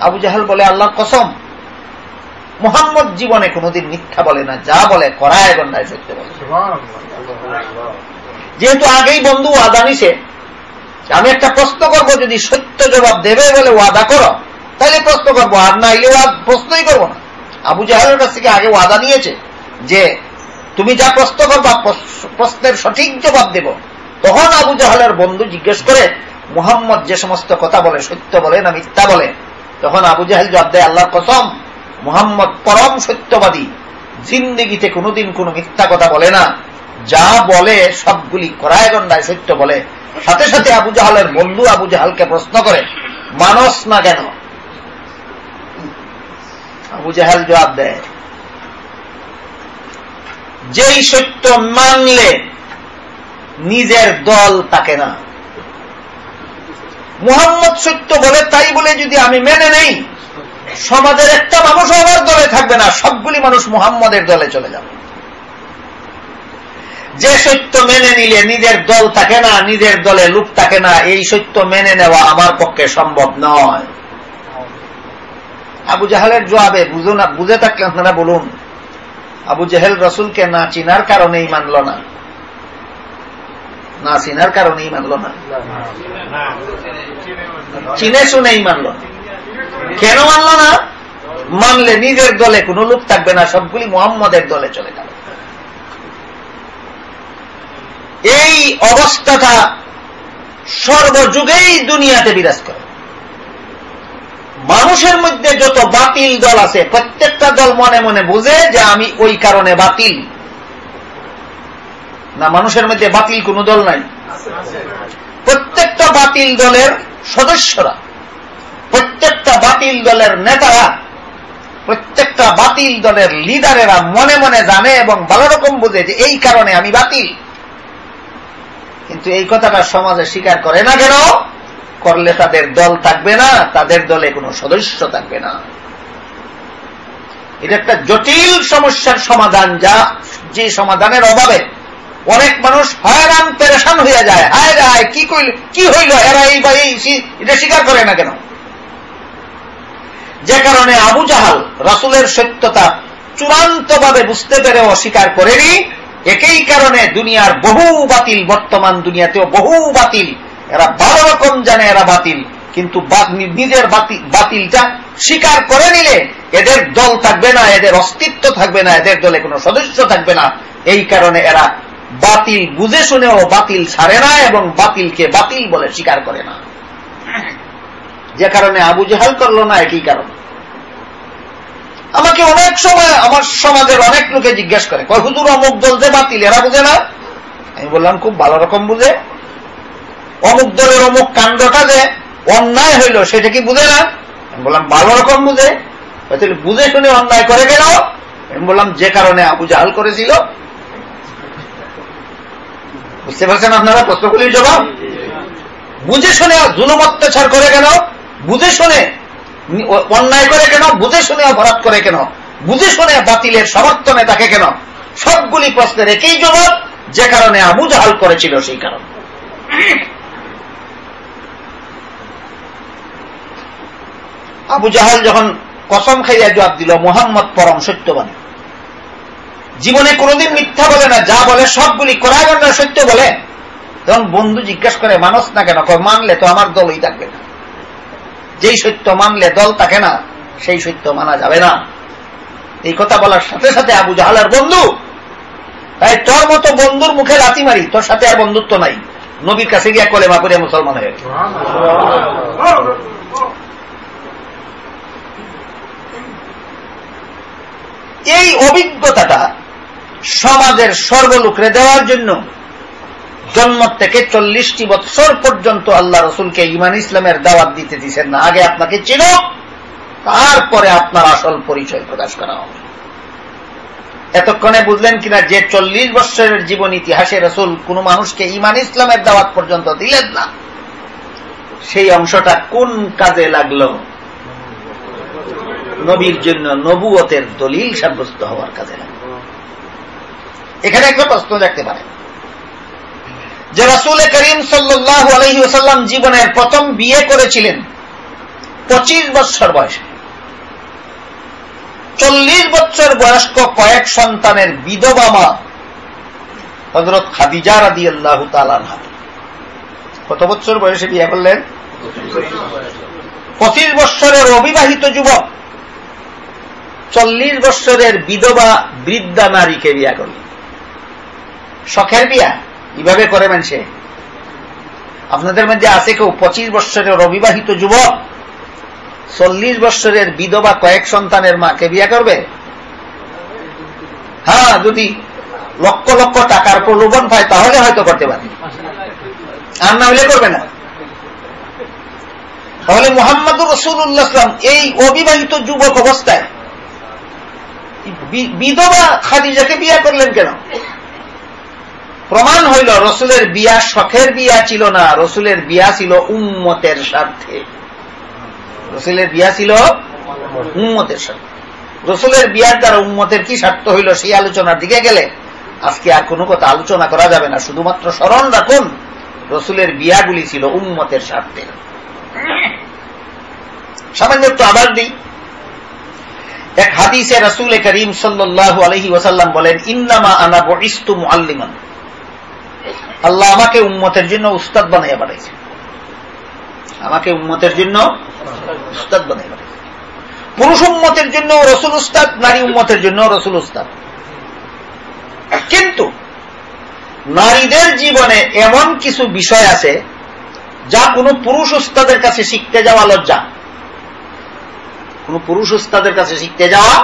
আবু জাহাল বলে আল্লাহ কসম। মুহাম্মদ জীবনে কোনোদিন মিথ্যা বলে না, যা বলে করায় গন্ডায় সত্য বলে। যেহেতু আগেই বন্ধু ওয়াদা নিছে আমি একটা প্রশ্ন করব, যদি সত্য জবাব দেবে বলে ওয়াদা করো তাহলে প্রশ্ন করব, আর না এলে প্রশ্নই করব না। আবু জাহালের কাছ থেকে আগে ওয়াদা নিয়েছে যে, তুমি যা প্রশ্ন করবা প্রশ্নের সঠিক জবাব দেব। তখন আবু জাহালের বন্ধু জিজ্ঞেস করে, মোহাম্মদ যে সমস্ত কথা বলে, সত্য বলে না মিথ্যা বলে? তখন আবু জাহেল জবাব দেয়, আল্লাহর কসম মুহাম্মদ পরম সত্যবাদী। জিন্দিগিতে কোনোদিন কোনো মিথ্যা কথা বলে না। যা বলে সবগুলি করায় গন্ডায় সত্য বলে। সাথে সাথে আবু জাহালের বন্ধু আবু জাহালকে প্রশ্ন করে, মানস না কেন? আবু জাহাল জবাব দেয়, যেই সত্য মানলে নিজের দল তাকে না। মুহাম্মদ সত্য বলে তাই বলে যদি আমি মেনে নেই সমাজের একটা মানুষ আমার দলে থাকবে না সবগুলি মানুষ মুহাম্মদের দলে চলে যাবে যে সত্য মেনে নিলে নিজের দল থাকে না নিজের দলে লোক থাকে না এই সত্য মেনে নেওয়া আমার পক্ষে সম্ভব নয় আবু জাহালের জবাবে বুঝো না বুঝে থাকলে আপনারা বলুন আবু জাহেল রসুলকে না চিনার কারণেই মানল না না চিনার কারণেই মানল না চিনে শুনেই মানল কেন মানল না? মানলে নিজের দলে কোন লোক থাকবে না, সবগুলি মোহাম্মদের দলে চলে যাবে। এই অবস্থাটা সর্বযুগেই দুনিয়াতে বিরাজ করে। মানুষের মধ্যে যত বাতিল দল আছে, প্রত্যেকটা দল মনে মনে বুঝে যে আমি ওই কারণে বাতিল। না, মানুষের মধ্যে বাতিল কোন দল নাই। প্রত্যেকটা বাতিল দলের সদস্যরা প্রত্যেকটা বাতিল দলের নেতারা, প্রত্যেকটা বাতিল দলের লিডারেরা মনে মনে জানে এবং ভালো রকম বুঝে যে এই কারণে আমি বাতিল। কিন্তু এই কথাটা সমাজে স্বীকার করে না কেন? করলে তাদের দল থাকবে না, তাদের দলে কোনো সদস্য থাকবে না। এটা একটা জটিল সমস্যার সমাধান যা যে সমাধানের অভাবে অনেক মানুষ হয়রান, পেরেশান হয়ে যায়। হায় রায় কি কি হইল? এরা এই বা এই এটা স্বীকার করে না কেন? যে কারণে আবু জাহাল রাসুলের সত্যতা চূড়ান্ত ভাবে বুঝতে পেরে অস্বীকার করেনি। একই কারণে দুনিয়ার বহু বাতিল, বর্তমান দুনিয়াতেও বহু বাতিল। এরা ভালো রকম জানে এরা বাতিল, কিন্তু নিজের বাতিলটা স্বীকার করে নিলে এদের দল থাকবে না, এদের অস্তিত্ব থাকবে না, এদের দলে কোনো সদস্য থাকবে না। এই কারণে এরা বাতিল বুঝে শুনেও বাতিল ছাড়ে না এবং বাতিলকে বাতিল বলে স্বীকার করে না। যে কারণে আবু জেহাল করল না, একই কারণ। আমাকে অনেক সময় আমার সমাজের অনেক লোকে জিজ্ঞাসা করে, কয়, হুজুর, অমুক দল যে বাতিল, এরা বুঝে না? আমি বললাম, খুব ভালো রকম বুঝে। অমুক দলের অমুক কাণ্ডটা যে অন্যায় হইল, সেটা কি বুঝে না? আমি বললাম, ভালো রকম বুঝে। তাহলে বুঝে শুনে অন্যায় করে গেল? আমি বললাম, যে কারণে আবু জাহাল করেছিল। বুঝতে পারছেন আপনারা প্রশ্নগুলির জবাব? বুঝে শুনে জুলুম অত্যাচার করে কেন বুঝে শুনে অন্যায় করে কেন? বুঝে শুনে অপরাধ করে কেন? বুঝে শুনে বাতিলের সমর্থনে তাকে কেন? সবগুলি প্রশ্নের একই জবাব যে কারণে আবু জাহাল করেছিল সেই কারণ। আবু জাহাল যখন কসম খাইয়া জবাব দিল, মোহাম্মদ পরম সত্যবাদী। জীবনে কোনদিন মিথ্যা বলে না, যা বলে সবগুলি করাগণ্য সত্য বলে। তখন বন্ধু জিজ্ঞাসা করে মানুষ না কেন? মানলে তো আমার দলই থাকবে না। যেই সত্য মানলে দল থাকে না, সেই সত্য মানা যাবে না। এই কথা বলার সাথে সাথে আবু জাহালার বন্ধু, তাই তোর মতো বন্ধুর মুখে লাতি মারি, তোর সাথে আর বন্ধুত্ব নাই। নবীর কাছে গিয়া কলেমা করে মুসলমান হয়ে এই অভিজ্ঞতাটা সমাজের সর্বলোকরে দেওয়ার জন্য জন্ম থেকে চল্লিশটি বৎসর পর্যন্ত আল্লাহ রসুলকে ইমান ইসলামের দাওয়াত দিতে দিচ্ছেন না। আগে আপনাকে চিন, তারপরে আপনার আসল পরিচয় প্রকাশ করা হবে। এতক্ষণে বুঝলেন কিনা যে চল্লিশ বৎসরের জীবন ইতিহাসে রসুল কোন মানুষকে ইমান ইসলামের দাওয়াত পর্যন্ত দিলেন না। সেই অংশটা কোন কাজে লাগল? নবীর জন্য নবুয়তের দলিল সাব্যস্ত হওয়ার কাজে লাগল। এখানে একটা প্রশ্ন দেখতে পারে যে রসুল করিম সাল্লাহ আলহি ওসাল্লাম জীবনের প্রথম বিয়ে করেছিলেন, পঁচিশ বৎসর বয়সে। চল্লিশ বছর বয়স্ক কয়েক সন্তানের বিধবা মা হজরত খাদিজা রাদি আল্লাহ তালানহা কত বছর বয়সে বিয়ে করলেন? পঁচিশ বৎসরের অবিবাহিত যুবক, চল্লিশ বৎসরের বিধবা বৃদ্ধা নারীকে বিয়া করলেন। শখের বিয়া? কীভাবে করে মানুষে। আপনাদের মধ্যে আছে কেউ পঁচিশ বৎসরের অবিবাহিত যুবক, চল্লিশ বৎসরের বিধবা কয়েক সন্তানের মাকে বিয়ে করবে? হ্যাঁ যদি লক্ষ লক্ষ টাকার প্রলোভন পায়, তাহলে হয়তো করতে পারে। আর না হলে করবে না। তাহলে মোহাম্মদুর রসুল্লাহাম এই অবিবাহিত যুবক অবস্থায় বিধবা খাদিজাকে বিয়ে করলেন কেন? প্রমাণ হইল, রসুলের বিয়া শখের বিয়া ছিল না, রসুলের বিয়া ছিল উম্মতের স্বার্থে রসুলের বিয়া ছিল উম্মতের স্বার্থে রসুলের বিয়ার দ্বারা উম্মতের কি স্বার্থ হইল সেই আলোচনার দিকে গেলে, আজকে আর কোনো কথা আলোচনা করা যাবে না। শুধুমাত্র স্মরণ রাখুন, রসুলের বিয়াগুলি ছিল উম্মতের স্বার্থে। সামান্য একটু আবার দিই। এক হাদিসে রসুল করিম সাল্লাহ আলহি ওসাল্লাম বলেন, ইন্নামা আনা বইস্তু মুআল্লিমান। আল্লাহ আমাকে উম্মতের জন্য উস্তাদ বানাইয়া পাঠাইছে। আমাকে উম্মতের জন্য উস্তাদ বানাইয়া পাঠাইছে। পুরুষ উম্মতের জন্য রসুল উস্তাদ, নারী উম্মতের জন্য রসুল উস্তাদ। কিন্তু নারীদের জীবনে এমন কিছু বিষয় আছে যা কোনো পুরুষ উস্তাদের কাছে শিখতে যাওয়া লজ্জা। কোন পুরুষ উস্তাদের কাছে শিখতে যাওয়া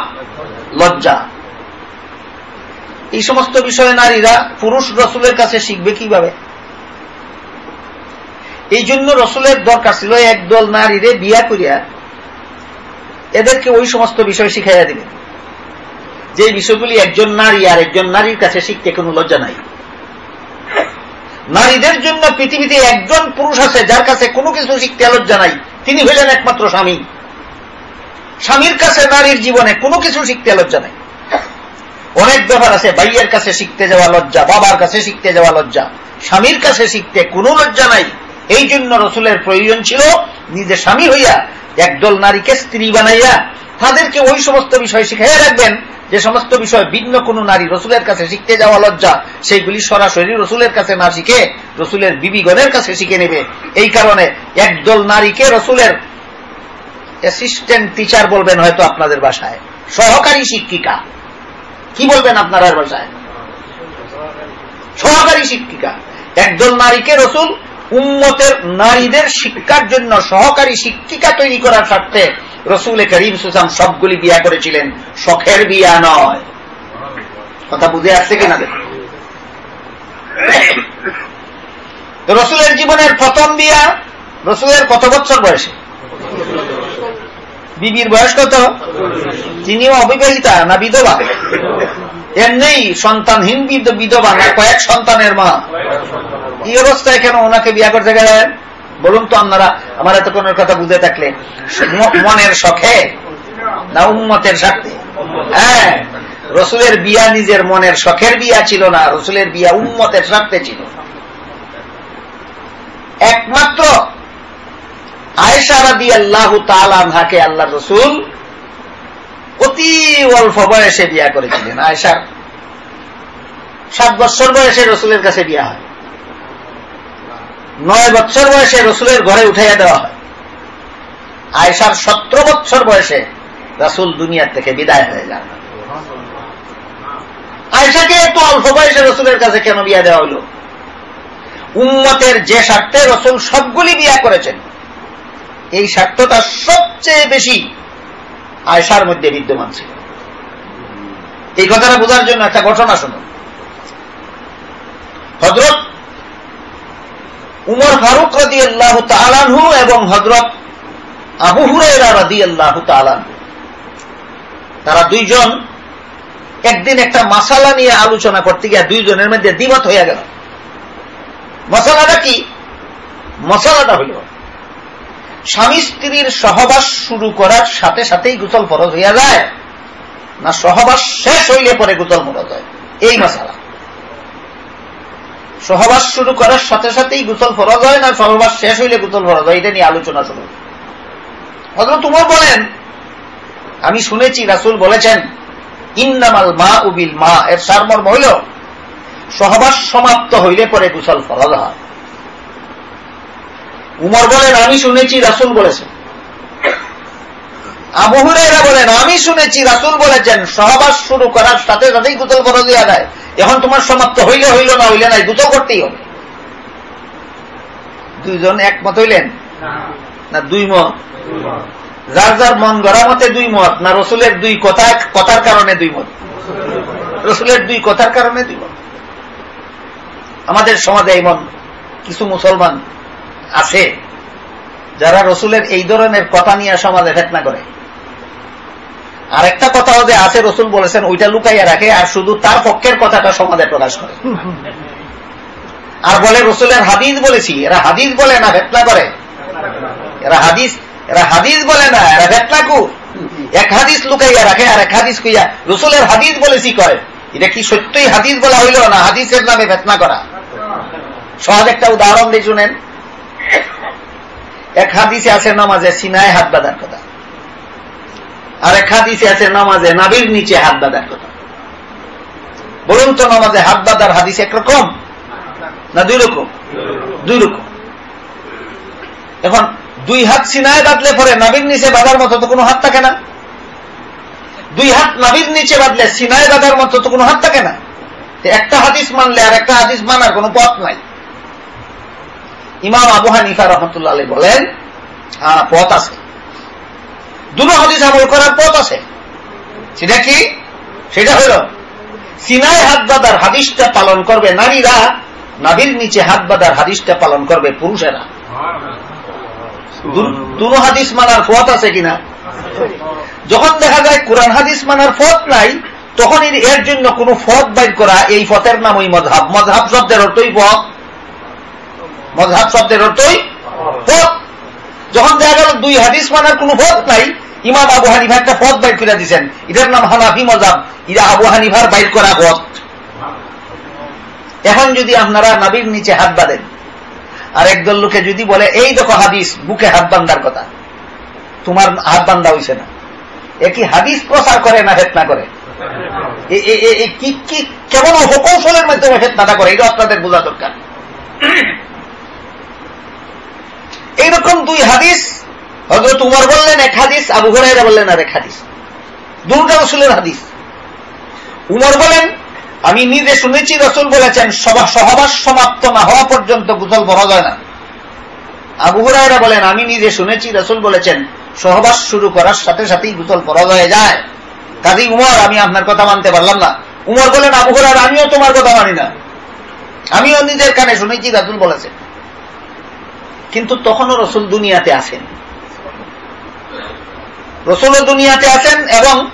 লজ্জা। এই সমস্ত বিষয়ে নারীরা পুরুষ রসুলের কাছে শিখবে কীভাবে? এই জন্য রসুলের দরকার ছিল একদল নারীরে বিয়া করিয়া এদেরকে ওই সমস্ত বিষয় শিখাইয়া দিবেন যে বিষয়গুলি একজন নারী আর একজন নারীর কাছে শিখতে কোনো লজ্জা নাই। নারীদের জন্য পৃথিবীতে একজন পুরুষ আছে, যার কাছে কোনো কিছু শিখতে লজ্জা নাই। তিনি হইলেন একমাত্র স্বামী। স্বামীর কাছে নারীর জীবনে কোনো কিছু শিখতে লজ্জা নাই। অনেক ব্যাপার আছে, ভাইয়ের কাছে শিখতে যাওয়া লজ্জা, বাবার কাছে শিখতে যাওয়া লজ্জা, স্বামীর কাছে শিখতে কোনো লজ্জা নাই। এই জন্য রসুলের প্রয়োজন ছিল নিজে স্বামী হইয়া একদল নারীকে স্ত্রী বানাইয়া তাদেরকে ওই সমস্ত বিষয় শিখাইয়া রাখবেন, যে সমস্ত বিষয় ভিন্ন কোন নারী রসুলের কাছে শিখতে যাওয়া লজ্জা, সেইগুলি সরাসরি রসুলের কাছে না শিখে রসুলের বিবিগণের কাছে শিখে নেবে। এই কারণে একদল নারীকে রসুলের অ্যাসিস্ট্যান্ট টিচার বলবেন হয়তো আপনাদের বাসায়। সহকারী শিক্ষিকা। কি বলবেন আপনার বাসায় সহকারী শিক্ষিকা। একদল নারীকে রসুল উম্মতের নারীদের শিক্ষার জন্য সহকারী শিক্ষিকা তৈরি করার স্বার্থে রসুল করিম সুসাম সবগুলি বিয়া করেছিলেন। শখের বিয়া নয়। কথা বুঝে আসছে কিনা দেখুন। রসুলের জীবনের প্রথম বিয়া রসুলের কত বছর বয়সে? বিবির বয়স কত? তিনিও অবিবাহিতা না বিধবা? এমনি সন্তানহীন বিধবা না কয়েক সন্তানের মা? এই অবস্থায় কেন ওনাকে বিয়া করতে গেলেন? বলুন তো আপনারা, আমার এতক্ষণের কথা বুঝে থাকলে। মনের শখে না উন্মতের স্বার্থে? হ্যাঁ রসুলের বিয়া নিজের মনের শখের বিয়া ছিল না, রসুলের বিয়া উন্মতের স্বার্থে ছিল। একমাত্র আয়সারাদি আল্লাহ তালাকে আল্লাহ রসুল অতি অল্প বয়সে বিয়া করেছিলেন। আয়সার সাত বছর বয়সে রসুলের কাছে বিয়া হয়। নয় বছর বয়সে রসুলের ঘরে উঠাইয়া দেওয়া হয়। আয়সার সতেরো বছর বয়সে রাসুল দুনিয়ার থেকে বিদায় হয়ে যান। আয়সাকে এত অল্প বয়সে রসুলের কাছে কেন বিয়া দেওয়া হলো? উম্মতের যে স্বার্থে রসুল সবগুলি বিয়া করেছেন। এই স্বার্থটা সবচেয়ে বেশি আয়সার মধ্যে বিদ্যমান ছিল। এই কথাটা বোঝার জন্য একটা ঘটনা শুনুন হজরত উমর ফারুক রদি আল্লাহ তালানহু এবং হজরত আবু হুরেরা রদি আল্লাহ তালানহু তারা দুইজন একদিন একটা মাসালা নিয়ে আলোচনা করতে গিয়ে দুইজনের মধ্যে দ্বিমত হয়ে গেল। মশালাটা কি? মশালাটা হইল স্বামী স্ত্রীর সহবাস শুরু করার সাথে সাথেই গুতল ফরজ হইয়া যায়। না, সহবাস শেষ হইলে পরে গুতল মরজ হয়। এই মশালা সহবাস শুরু করার সাথে সাথেই গুতল ফরজ হয়, না, সহবাস শেষ হইলে গুতল ফরজ হয়, এটা নিয়ে আলোচনা শুরু। হজরত তোমার বলেন, আমি শুনেছি রাসুল বলেছেন, ইন্নামাল মা উবিল মা। এর সারমর্ম হইল, সহবাস সমাপ্ত হইলে পরে গুসল ফরজ হয়। উমর বলেন, আমি শুনেছি, রাসুল বলেছেন। আবহুরেরা বলেন, আমি শুনেছি, রাসুল বলেছেন, সহবাস শুরু করার সাথে সাথেই গুতল ফরজ দেওয়া যায়। এখন তোমার সমাপ্ত হইলে, হইল না, হইলে নাই গুতল করতেই হবে। দুইজন একমত হইলেন? না, দুই মত? যার যার মন গড়া মতে দুই মত, না রসুলের দুই কথা কথার কারণে দুই মত? রসুলের দুই কথার কারণে দুই মত। আমাদের সমাজে এমন কিছু মুসলমান আছে, যারা রসুলের এই ধরনের কথা নিয়ে সমাজে ফেতনা করে। আর একটা কথাও যে আছে, রসুল বলেছেন, ওইটা লুকাইয়া রাখে আর শুধু তার পক্ষের কথাটা সমাজে প্রকাশ করে। আর বলে, রসুলের হাদিস বলেছি, এরা হাদিস বলে না, ফেতনা করে। এরা হাদিস এরা হাদিস বলে না, এরা ফেতনা কু এক হাদিস লুকাইয়া রাখে, আর এক হাদিস কুইয়া, রসুলের হাদিস বলেছি কয় এটা কি সত্যই হাদিস বলা হইল না হাদিসের নামে ফেতনা করা? সহজ একটা উদাহরণ দিয়ে শুনেন। এক হাদিসে আছে নামাজে সিনায় হাত বাঁধার কথা। আর এক হাদিসে আছে নামাজে নাবির নিচে হাত বাঁধার কথা। বলুন তো নামাজে হাত বাঁধার হাদিস একরকম? না দুই রকম দুই রকম এখন দুই হাত সিনায় বাঁধলে পরে নাবির নিচে বাঁধার মতো তো কোনো হাত থাকে না। দুই হাত নাবির নিচে বাঁধলে সিনায় বাঁধার মতো তো কোনো হাত থাকে না। একটা হাদিস মানলে আর একটা হাদিস মানার কোনো পথ নাই। ইমাম আবু হানিফা রহমতুল্লাহ আলী বলেন পথ আছে। দুটো হাদিস আমল করার পথ আছে। সেটা কি? সেটা হল, সিনায় হাত বাঁধার হাদিসটা পালন করবে নারীরা নাবির নিচে হাত বাঁধার হাদিসটা পালন করবে পুরুষেরা। দুটো হাদিস মানার পথ আছে কিনা? যখন দেখা যায় কোরআন হাদিস মানার পথ নাই তখন এর জন্য কোন ফত বাইর করা এই ফতের নাম ওই মজহাব মজহাব শব্দের অর্থই পথ। মজহাব শব্দের অর্থই পথ যখন দেখা গেল দুই হাদিস মানার কোন পথ নাই, ইমাম আবু হানিফা একটা পথ বাইর করে দিচ্ছেন এটার নাম হানাফি মজাব এটা আবু হানিফার বাইর করা পথ এখন যদি আপনারা নাবির নিচে হাত বাঁধেন, আর একদল লোকে যদি বলে, এই দেখো হাদিস, বুকে হাত বান্ধার কথা। তোমার হাত বান্ধা হয়েছে না। এ কি হাদিস প্রচার করে না ফেতনা করে? কি কি, কেমন অপকৌশলের মাধ্যমে ফেতনাটা করে? এটা আপনাদের বোঝা দরকার। এইরকম দুই হাদিস হজরত উমর বললেন, এক হাদিস, আবু হরাইরা বললেন আর এক হাদিস। দুটা রসুলের হাদিস। উমর বলেন, আমি নিজে শুনেছি রসুল বলেছেন সহবাস সমাপ্ত না হওয়া পর্যন্ত গুসল ভরা যায় না। আবু হরাইরা বলেন, আমি নিজে শুনেছি রসুল বলেছেন, সহবাস শুরু করার সাথে সাথেই গুসল ফরজ হয়ে যায়। কাজী উমর, আমি আপনার কথা মানতে পারলাম না। উমর বলেন, আবু হরার আমিও তোমার কথা মানি না। আমিও নিজের কানে শুনেছি রাসুল বলেছেন। কিন্তু তখনও রসুল দুনিয়াতে আছেন রসুলও দুনিয়াতে আছেন এবং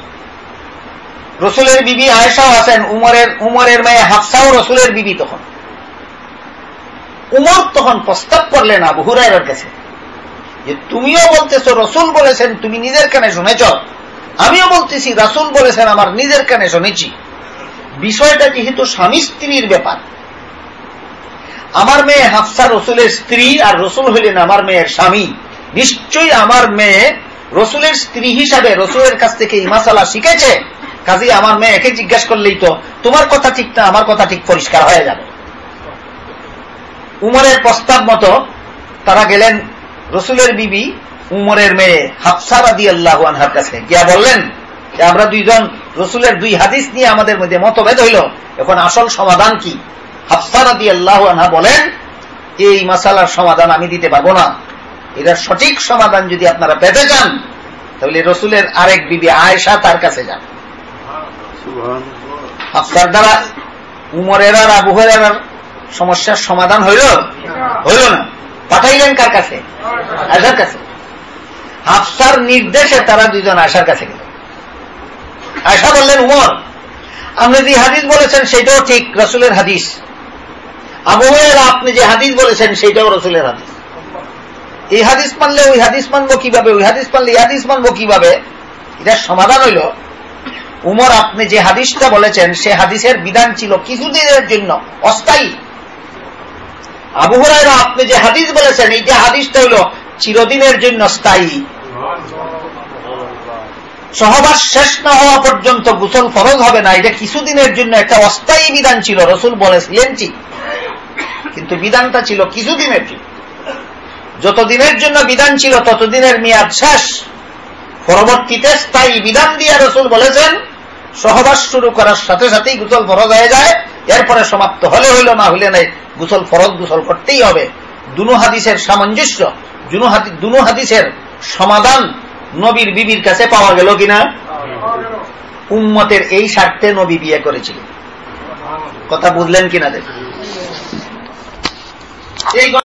রসুলের বিবি আয়েশাও আছেন উমরের উমরের মেয়ে হাফসাও রসুলের বিবি তখন। উমর তখন প্রস্তাব করলেন আবু হুরাইরার কাছে যে, তুমিও বলতেছো রসুল বলেছেন, তুমি নিজের কানে শুনেছ? আমিও বলতেছি, রাসুল বলেছেন, আমার নিজের কানে শুনেছি। বিষয়টা যেহেতু স্বামী স্ত্রীর ব্যাপার আমার মেয়ে হাফসা রসুলের স্ত্রী আর রসুল হইলেন আমার মেয়ের স্বামী। নিশ্চয়ই আমার মেয়ে রসুলের স্ত্রী হিসাবে রসুলের কাছ থেকে ইমাসালা শিখেছে। কাজে আমার মেয়েকে জিজ্ঞাসা করলেই তো তোমার কথা ঠিক না, আমার কথা ঠিক পরিষ্কার হয়ে যাবে। উমরের প্রস্তাব মতো তারা গেলেন রসুলের বিবি উমরের মেয়ে হাফসাবাদি আল্লাহ আনহার কাছে। গিয়া বললেন আমরা দুইজন রসুলের দুই হাদিস নিয়ে আমাদের মধ্যে মতভেদ হইল। এখন আসল সমাধান কি? হাফসারাদি আল্লাহ আনহা বলেন এই মাসালার সমাধান আমি দিতে পারব না। এটার সঠিক সমাধান যদি আপনারা পেতে চান তাহলে রসুলের আরেক বিবি আয়েশা তার কাছে যান। হাফসার দ্বারা উমরের আর আবু হরেরার সমস্যার সমাধান হইল? হইল না। পাঠাইলেন কার কাছে? আয়সার কাছে। হাফসার নির্দেশে তারা দুজন আয়সার কাছে গেল। আয়সা বললেন উমর আপনি যে হাদিস বলেছেন সেটাও ঠিক। রসুলের হাদিস। আবু হরেরা আপনি যে হাদিস বলেছেন সেটাও রসুলের হাদিস। এই হাদিস মানলে ওই হাদিস মানবো কীভাবে? ওই হাদিস মানলে এই হাদিস মানবো কীভাবে? এটার সমাধান হইল। উমর, আপনি যে হাদিসটা বলেছেন, সে হাদিসের বিধান ছিল কিছুদিনের জন্য, অস্থায়ী। আবু হরাইরা আপনি যে হাদিস বলেছেন এই যে হাদিসটা হইল চিরদিনের জন্য স্থায়ী। সহবাস শেষ না হওয়া পর্যন্ত গুসল ফরজ হবে না। এটা কিছুদিনের জন্য একটা অস্থায়ী বিধান ছিল। রসুল বলেছিলেন ঠিক কিন্তু বিধানটা ছিল কিছুদিনের জন্য। যতদিনের জন্য বিধান ছিল, ততদিনের মেয়াদ শেষ। পরবর্তীতে স্থায়ী বিধান দিয়ে রসুল বলেছেন, সহবাস শুরু করার সাথে সাথেই গুসল ফরজ হয়ে যায়। এরপরে সমাপ্ত হলে হইল, না হইলে নাই, গুসল ফরজ গুসল করতেই হবে। দুনু হাদিসের সামঞ্জস্য, দুনু হাদিসের সমাধান নবীর বিবির কাছে পাওয়া গেল কিনা? উম্মতের এই স্বার্থে নবী বিয়ে করেছিল কথা বুঝলেন কিনা দেখ এই